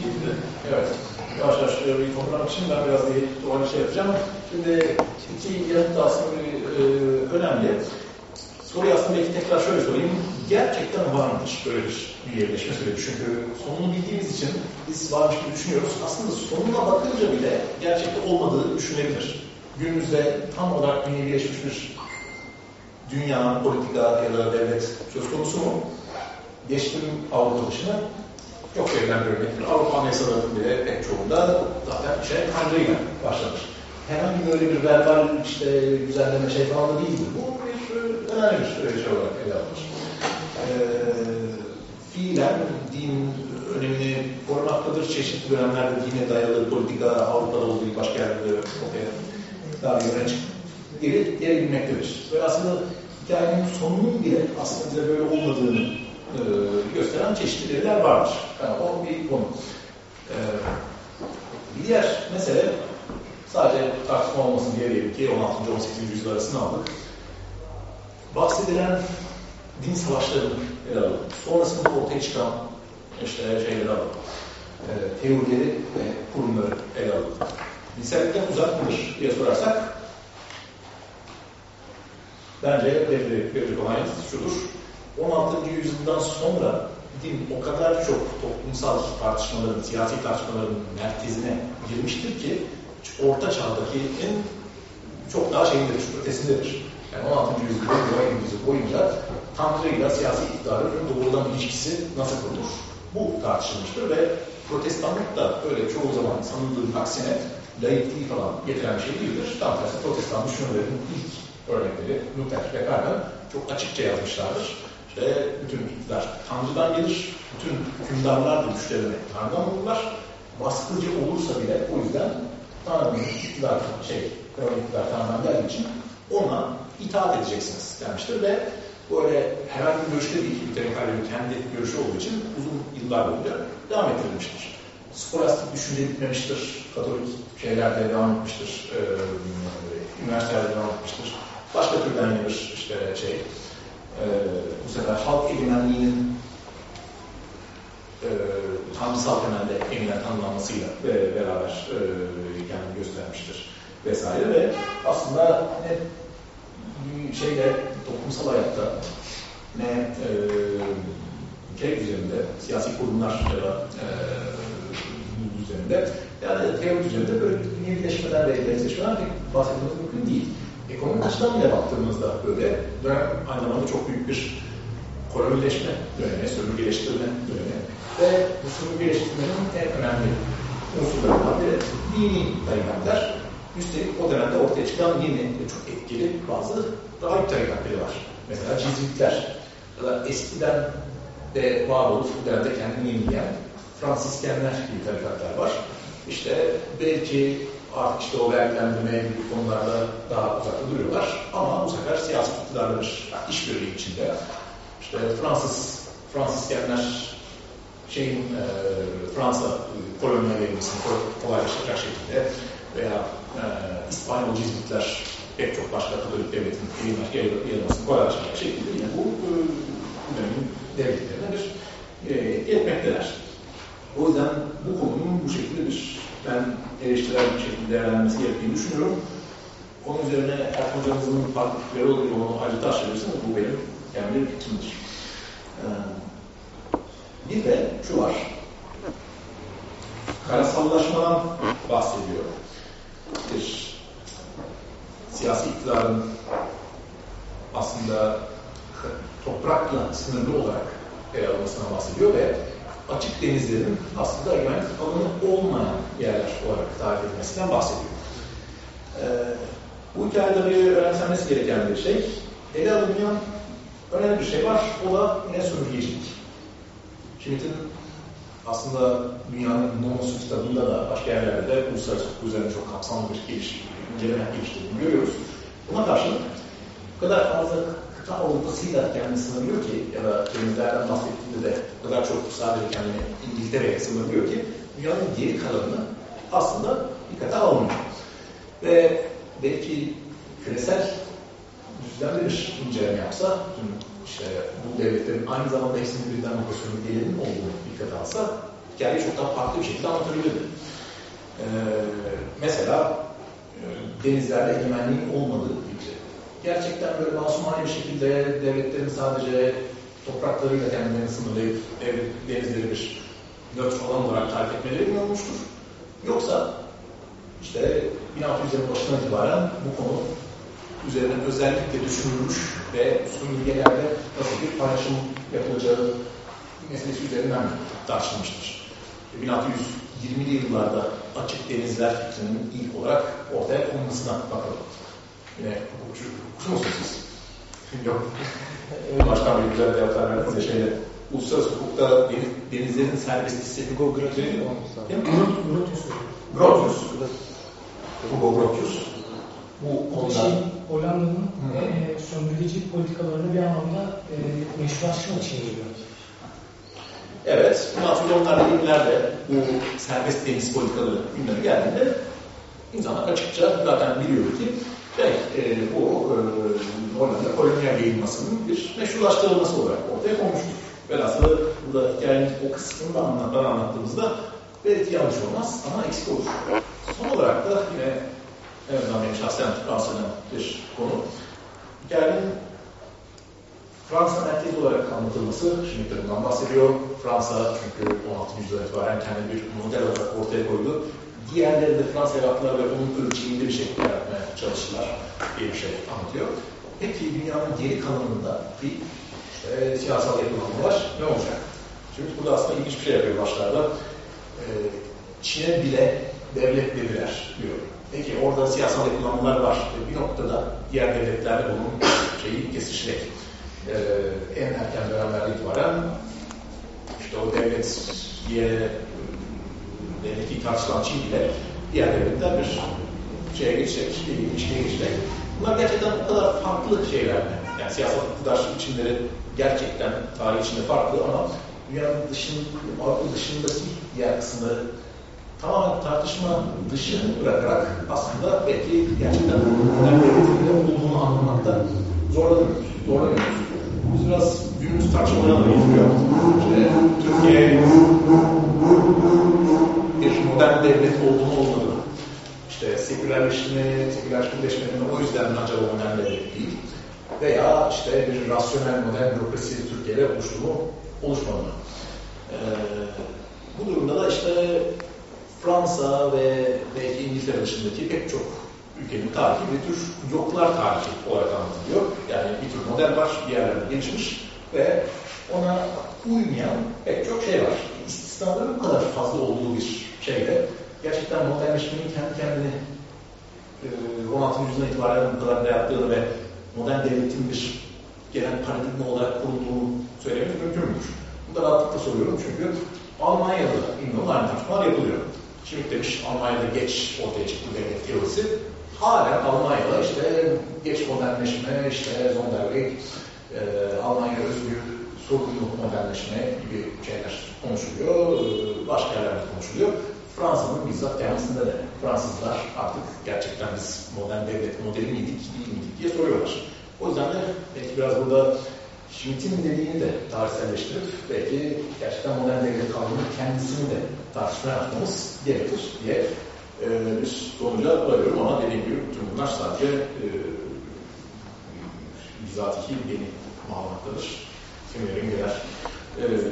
Şimdi, evet, yavaş yavaş bir toplamak için ben biraz doğru şey yapacağım. Şimdi iki yanıt da aslında bir, e, önemli. Soruyu aslında belki tekrar şöyle sorayım. Gerçekten var mıdır böyle bir, yerleşme süreci? Çünkü sonunu bildiğimiz için biz varmış gibi düşünüyoruz. Aslında sonuna bakınca bile gerçekte olmadığı düşünülebilir. Günümüzde tam olarak dünyevileşmiş bir dünya, politika ya da devlet söz konusu mu? Geçtim Avrupa dışına çok verilen bir örnektir. Avrupa anayasalarının bile pek çoğunda zaten şey Tanrı'yla başlamış. Herhangi böyle bir verbal işte düzenleme şey falan da değildir. Bu bir e, önemli bir şey olarak ele alınır. Ee, fiilen din önemini korumaktadır. Çeşitli dönemlerde dine dayalı politika Avrupa'da olduğu gibi başka yerlerde ortaya daha bir yöne geri, geri bilmektedir. Ve aslında hikayenin sonunun bile aslında böyle olmadığını e, gösteren çeşitli veriler vardır. Yani o bir konu. E, bir diğer mesele sadece tartışma olmasın diye diyelim ki 16. 18. yüzyıl arasını aldık. Bahsedilen din savaşlarını ele alalım. Sonrasında ortaya çıkan işte şeyleri alalım. E, teorileri ve kurumları ele alalım. Dinsellikten uzak mıdır diye sorarsak bence belli, belli olan şudur. 16. yüzyıldan sonra din o kadar çok toplumsal tartışmaların, siyasi tartışmaların merkezine girmiştir ki orta çağdaki en çok daha şeyindedir, ötesindedir. Yani 16. yüzyılda, 17. yüzyıl boyunca Tanrı ile siyasi iktidarın doğrudan ilişkisi nasıl kurulur? Bu tartışılmıştır ve protestanlık da öyle çoğu zaman sanıldığın aksine laikliği falan getiren bir şey değildir. Tam tersi protestan düşünürlerin ilk örnekleri Luther ve Calvin çok açıkça yazmışlardır. İşte bütün iktidar Tanrı'dan gelir, bütün hükümdarlar da güçlerini Tanrı'dan bulurlar. Baskıcı olursa bile o yüzden Tanrı'nın iktidar, şey, iktidar Tanrı'dan geldiği için ona itaat edeceksiniz demiştir ve böyle herhangi bir görüşte değil, Luther'in Calvin'in kendi görüşü olduğu için uzun yıllar boyunca devam ettirilmiştir. Skolastik düşünce bitmemiştir, Katolik şeylerde devam etmiştir, e, üniversitelerde devam etmiştir. Başka türden gelir işte şey, e, bu sefer halk egemenliğinin e, tanrısal temelde yeniden tanımlanmasıyla beraber e, kendini göstermiştir vesaire ve aslında ne şeyde toplumsal hayatta ne e, ülke üzerinde siyasi kurumlar ya da e, üzerinde yani teori üzerinde böyle bir birleşmeden ve benzeşmeden pek bahsetmemiz mümkün değil. Ekonomik açıdan bile baktığımızda böyle dönem aynı zamanda çok büyük bir kolonileşme dönemi, sömürgeleştirme dönemi ve bu sömürgeleştirmenin en önemli unsurlarından biri dini tarikatlar. Üstelik o dönemde ortaya çıkan yeni ve çok etkili bazı rahip tarikatları var. Mesela Cizvitler ya eskiden de var olup bu dönemde kendini yenileyen Fransiskenler gibi tarikatlar var. İşte belki artık işte o vergilendirme gibi konularda daha uzakta duruyorlar. Ama bu sefer siyasi iktidarla bir yani işbirliği içinde. İşte Fransız, Fransiskenler şeyin e, Fransa koloniye verilmesini kolaylaştıracak şekilde veya e, İspanyol cizvitler pek çok başka Katolik devletin yayılmasını kolaylaştıracak şekilde yine bu, e, dönemin devletlerine bir e, etmekteler. O yüzden bu konunun bu şekilde bir ben eleştirel bir şekilde değerlenmesi gerektiğini düşünüyorum. Onun üzerine Erkan Hocamızın farklı fikirleri olur, onu ayrı tartışabilirsiniz. Bu benim kendi fikrimdir. Ee, bir de şu var. Karasallaşmadan bahsediyor. Bir siyasi iktidarın aslında toprakla sınırlı olarak ele alınmasından bahsediyor ve açık denizlerin aslında egemenlik alanı olmayan yerler olarak tarif edilmesinden bahsediyor. Ee, bu hikayede bir önemsenmesi gereken bir şey. Ele alınmayan önemli bir şey var. O da yine sömürgecilik. Schmitt'in aslında dünyanın nomosu kitabında da başka yerlerde de uluslararası hukuk üzerine çok kapsamlı bir giriş, inceleme geliştirdiğini görüyoruz. Buna karşılık bu kadar fazla kıta Avrupa'sıyla kendini sınırlıyor ki ya da denizlerden bahsettiğinde de o kadar çok sadece kendini İngiltere'ye sınırlıyor ki dünyanın geri kalanını aslında dikkate almıyor. Ve belki küresel düzlemde bir inceleme yapsa, tüm işte bu devletlerin aynı zamanda hepsinin bir demokrasinin gelinin olduğunu dikkate alsa, hikayeyi çok daha farklı bir şekilde anlatabilirdi. Ee, mesela e, denizlerde egemenliğin olmadığı fikri. Gerçekten böyle masumane bir şekilde devletlerin sadece topraklarıyla kendilerini sınırlayıp denizleri bir nötr alan olarak tarif etmeleri mi olmuştur? Yoksa işte 1600'lerin başından itibaren bu konu üzerine özellikle düşünülmüş ve sömürgelerde nasıl bir paylaşım yapılacağı meselesi üzerinden tartışılmıştır. 1620'li yıllarda açık denizler fikrinin ilk olarak ortaya konmasına bakalım. Yine hukukçu, hukukçu musunuz siz? Yok. Baştan bir güzel cevaplar verdiniz ya şeyle. Uluslararası hukukta deniz, denizlerin serbest hissettiği Grotius Değil mi? Grotius. Grotius. Hugo Grotius. Bu konuda Şey, Hollanda'nın e, sömürgeci politikalarını bir anlamda e, meşrulaştırmak için geliyor. Evet, 1610'larda 20'lerde bu serbest deniz politikaları gündeme geldiğinde insanlar açıkça zaten biliyor ki şey, e, bu e, Hollanda kolonyal yayılmasının bir meşrulaştırılması olarak ortaya konmuştur. Velhasıl burada hikayenin o kısmını da anlat, anlattığımızda belki yanlış olmaz ama eksik olur. Son olarak da yine evet benim şahsen Fransa'nın bir konu. Hikayenin Fransa merkezi olarak anlatılması, şimdi bundan bahsediyor. Fransa çünkü 16. yüzyıldan itibaren kendi bir model olarak ortaya koydu. Diğerleri de Fransa yarattılar ve onun ölçeğinde bir şekilde yaratmaya çalıştılar diye bir şey anlatıyor. Peki dünyanın geri kalanında bir işte, siyasal yapılanmalar ne olacak? Çünkü burada aslında ilginç bir şey yapıyor başlarda. Ee, Çin'e bile devlet dediler diyor. Peki orada siyasal yapılanmalar var. E, bir noktada diğer devletlerle bunun şeyi kesişecek. Ee, en erken dönemlerde itibaren işte o devlet diye devleti tartışılan Çin bile diğer devletler bir şeye geçecek, bir ilişkiye geçecek. Bunlar gerçekten o kadar farklı şeyler? Yani siyasal iktidar biçimleri gerçekten tarih içinde farklı ama dünyanın dışında, Avrupa dışındaki diğer kısımları tamamen tartışma dışı bırakarak aslında belki gerçekten devletinde olduğunu anlamakta zorlanıyoruz. zorlanıyoruz. Biz biraz günümüz tartışmalara da getiriyor. İşte Türkiye bir modern devlet olduğunu olmadığını, işte sekülerleşme, sekülerleşmenin o yüzden acaba modern devlet değil veya işte bir rasyonel modern bürokrasi Türkiye'de oluştu mu, oluşmadığını. Ee, bu durumda da işte Fransa ve belki İngiltere dışındaki pek çok ülkenin tarihi bir tür yoklar tarihi olarak anlatılıyor. Yani bir tür model var, bir yerlerde gelişmiş ve ona uymayan pek çok şey var. İstisnaların bu kadar fazla olduğu bir şeyde gerçekten modernleşmenin kendi kendini 16. yüzyıldan itibaren bu kadar dayattığını ve modern devletin bir genel paradigma olarak kurulduğunu söylemek mümkün müdür? Bunu da rahatlıkla soruyorum çünkü Almanya'da bilmiyorum aynı tartışmalar yapılıyor. Şimdi demiş Almanya'da geç ortaya çıktı devlet teorisi. Hala Almanya'da işte geç modernleşme, işte Zonderweg, e, Almanya özgür sorumlu modernleşme gibi şeyler konuşuluyor. E, başka yerlerde konuşuluyor. Fransa'nın bizzat kendisinde de Fransızlar artık gerçekten biz modern devlet modeli miydik, değil miydik diye soruyorlar. O yüzden de belki biraz burada Schmitt'in dediğini de tarihselleştirip belki gerçekten modern devlet kavramının kendisini de tartışmaya açmamız gerekir diye e, bir sonuca varıyorum ama dediğim gibi tüm bunlar sadece e, beni bağlamaktadır. Kimlerin birer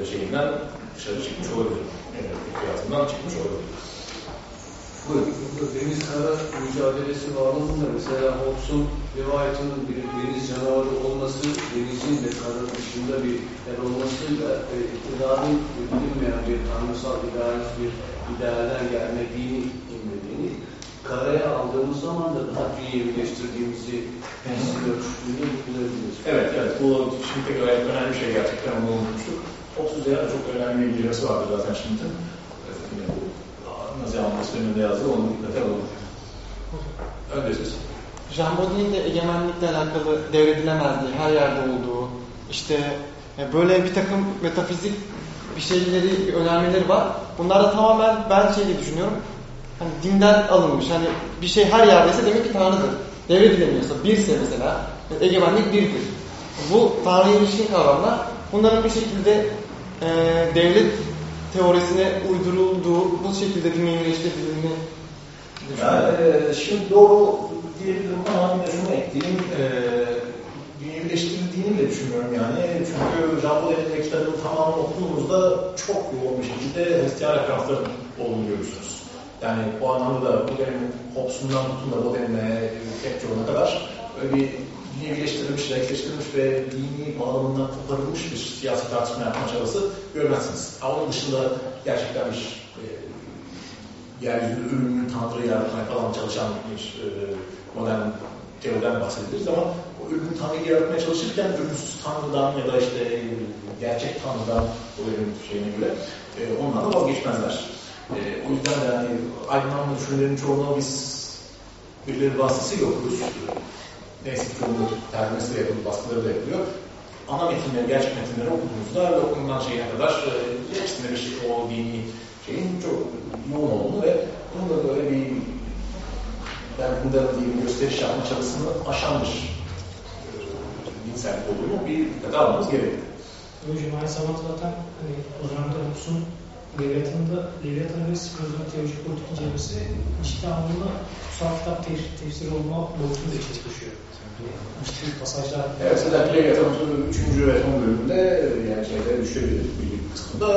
e, şeyinden dışarı çıkmış olabilir. E, hayatından çıkmış olabilir. Buyurun. Deniz kara mücadelesi bağlamında mesela Hobbes'un rivayetinin bir deniz canavarı olması, denizin de kara dışında bir yer olmasıyla e, iktidarın bilinmeyen bir tanrısal idealist bir idealden gelme dini inmediğini, karaya aldığımız zaman da daha dünyevileştirdiğimizi temsil ölçtüğünü bulabiliriz. Evet, evet. Bu şimdi gayet önemli bir şey gerçekten onu unutmuştuk. Hobbes'un üzerine çok önemli bir incelemesi vardı zaten şimdi. Almanya'sı önünde yazdığı onu dikkate alalım. Jean Baudel'in de egemenlikle alakalı devredilemezliği, her yerde olduğu, işte e, böyle bir takım metafizik bir şeyleri, bir önermeleri var. Bunlar da tamamen ben şey diye düşünüyorum. Hani dinden alınmış. Hani bir şey her yerdeyse demek ki Tanrı'dır. Devredilemiyorsa, birse mesela, egemenlik birdir. Bu Tanrı'ya ilişkin kavramlar. Bunların bir şekilde e, devlet teorisine uydurulduğu, bu şekilde dünyevileştirildiğini Yani, e, şimdi doğru diyebilirim ama de şunu ekleyeyim. E, dünyevileştirildiğini bile düşünmüyorum yani. Çünkü Jean Baudel'in kitabının tamamını okuduğunuzda çok yoğun bir şekilde Hristiyan referansların olduğunu görürsünüz. Yani o anlamda da Baudel'in Hobbes'undan tutun da Baudel'ine pek çoğuna kadar böyle bir dünyevileştirilmiş, renkleştirilmiş ve dini bağlamından koparılmış bir siyasi tartışma yapma çabası görmezsiniz. Ama dışında gerçekten bir e, yeryüzünde ölümlü tanrı yaratmaya falan çalışan bir e, modern teoriden bahsedebiliriz ama o ölümlü tanrıyı yaratmaya çalışırken ölümsüz tanrıdan ya da işte e, gerçek tanrıdan o ölüm şeyine göre e, onlardan vazgeçmezler. E, o yüzden de yani aydınlanma düşünürlerin çoğunu biz birileri vasıtasıyla okuruz. Neyse ki çoğunluğu tercümesi de yapılıyor, baskıları da yapılıyor. Ana metinleri, gerçek metinleri okuduğunuzda ve okundan şeyine kadar e, hepsinde bir şey, o dini şeyin çok yoğun olduğunu ve bunun da böyle bir bunda diye bir gösteriş yapma çabasını aşan bir e, dinsellik olduğunu bir dikkate almamız. Hocam aynı zamanda zaten hani Ozan Hobbes'un Leviathan'da Leviathan ve Spinoza teolojik politik incelemesi ciddi anlamda kutsal kitap tefsir, tefsiri olma boyutunu da içine taşıyor. Ciddi pasajlar Evet, özellikle Leviathan'ın 3. ve son bölümünde yani şeyde düşebilir bir kısmında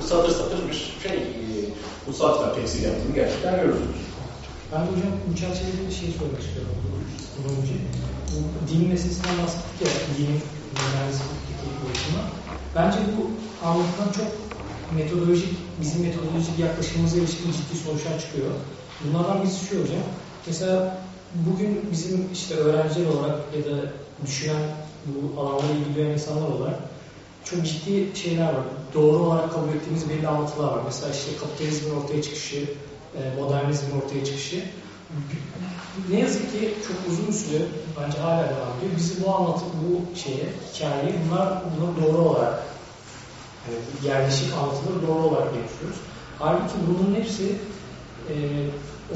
satır satır bir şey e, kutsal kitap tefsiri yaptığını gerçekten görürsünüz. Ben de hocam bu çerçevede bir şey sormak istiyorum bundan önce. Bu din meselesinden bahsettik ya, dinin modernizmdeki boyutuna. Bence bu anlatılan çok metodolojik, bizim metodolojik yaklaşımımıza ilişkin ciddi sonuçlar çıkıyor. Bunlardan birisi şu hocam. Mesela bugün bizim işte öğrenciler olarak ya da düşünen bu alanlara ilgilenen insanlar olarak çok ciddi şeyler var. Doğru olarak kabul ettiğimiz belli anlatılar var. Mesela işte kapitalizmin ortaya çıkışı, e, modernizmin ortaya çıkışı. Ne yazık ki çok uzun süre bence hala devam ediyor. Bizi bu anlatı, bu şeye, hikayeyi bunlar bunu doğru olarak yani yerleşik anlatıları doğru olarak yaşıyoruz. Halbuki bunun hepsi e,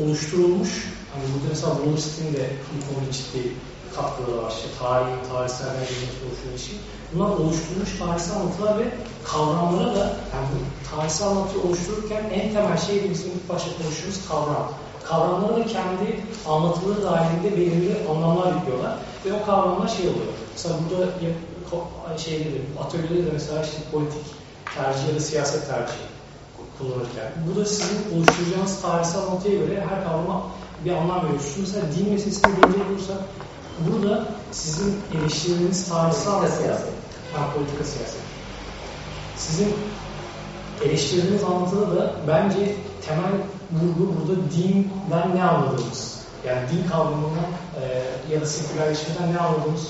oluşturulmuş. Hani burada mesela Wallerstein'in de bu konuda ciddi katkıları var. İşte tarihin, tarihsel merkezinin oluşumu için. Bunlar oluşturulmuş tarihsel anlatılar ve kavramlara da yani bu tarihsel anlatıyı oluştururken en temel şey bizim ilk başta konuştuğumuz kavram. Kavramlara da kendi anlatıları dahilinde belirli anlamlar yüklüyorlar. Ve o kavramlar şey oluyor. Mesela burada şeyde de, atölyede de mesela işte politik tercih ya da siyaset tercihi kullanırken. Bu da sizin oluşturacağınız tarihsel anlatıya göre her kavrama bir anlam veriyorsunuz. Mesela din meselesine gelecek olursak burada sizin eleştirdiğiniz tarihsel anlatı ha, politika siyaset. Sizin eleştirdiğiniz anlatıda da bence temel vurgu burada dinden ne anladığımız. Yani din kavramından e, ya da sekülerleşmeden ne anladığımız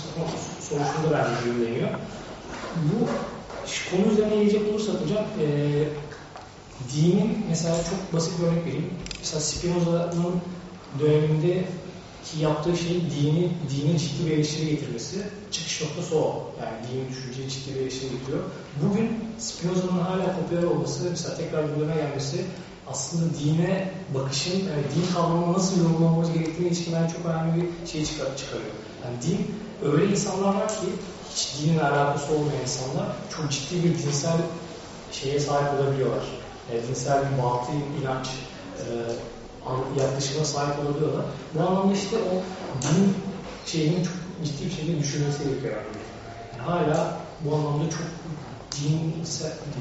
sorusunda bence görüleniyor. Bu konu üzerine gelecek olursak hocam e, dinin mesela çok basit bir örnek vereyim. Mesela Spinoza'nın döneminde ki yaptığı şey dini, dinin ciddi bir eleştiri getirmesi. Çıkış noktası o. Yani dini düşünceye ciddi bir eleştiri getiriyor. Bugün Spinoza'nın hala popüler olması, mesela tekrar gündeme gelmesi aslında dine bakışın, yani din kavramını nasıl yorumlamamız gerektiğine ilişkin bence çok önemli bir şey çıkar, çıkarıyor. Yani din, öyle insanlar var ki hiç dinle alakası olmayan insanlar çok ciddi bir dinsel şeye sahip olabiliyorlar. E, dinsel bir batıl inanç e, yaklaşımına sahip olabiliyorlar. Bu anlamda işte o din şeyinin çok ciddi bir şekilde düşünmesi gerekiyor. Yani hala bu anlamda çok din,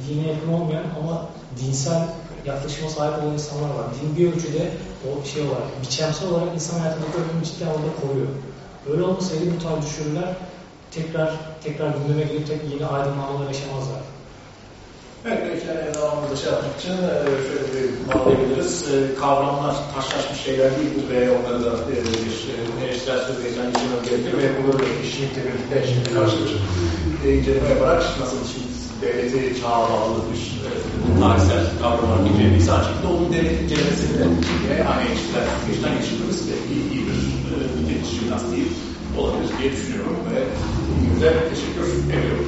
dine yakın olmayan ama dinsel yaklaşıma sahip olan insanlar var. Din bir ölçüde o şey olarak, biçemsel olarak insan hayatındaki önemi ciddi anlamda koruyor. Öyle olmasaydı bu tarz düşünürler tekrar tekrar gündeme gelip tek yeni aydınlanmalar yaşamazlar. Belki yani devamında şey yapmak için e, şöyle bir bağlayabiliriz. E, Kavramlar taşlaşmış şeyler değil bu ve onları da e, bir eleştirel süzgeçten geçirmem gerekir ve bunu işinlikle birlikte şimdi karşılaşıp inceleme yaparak nasıl şimdi devleti çağa bağlı bir tarihsel kavramlar incelediyse aynı şekilde onun devlet incelemesini de yine aynı eleştirel süzgeçten geçirmemiz belki iyi bir bir jimnastiği olabilir diye düşünüyorum ve hepinize teşekkür ediyorum.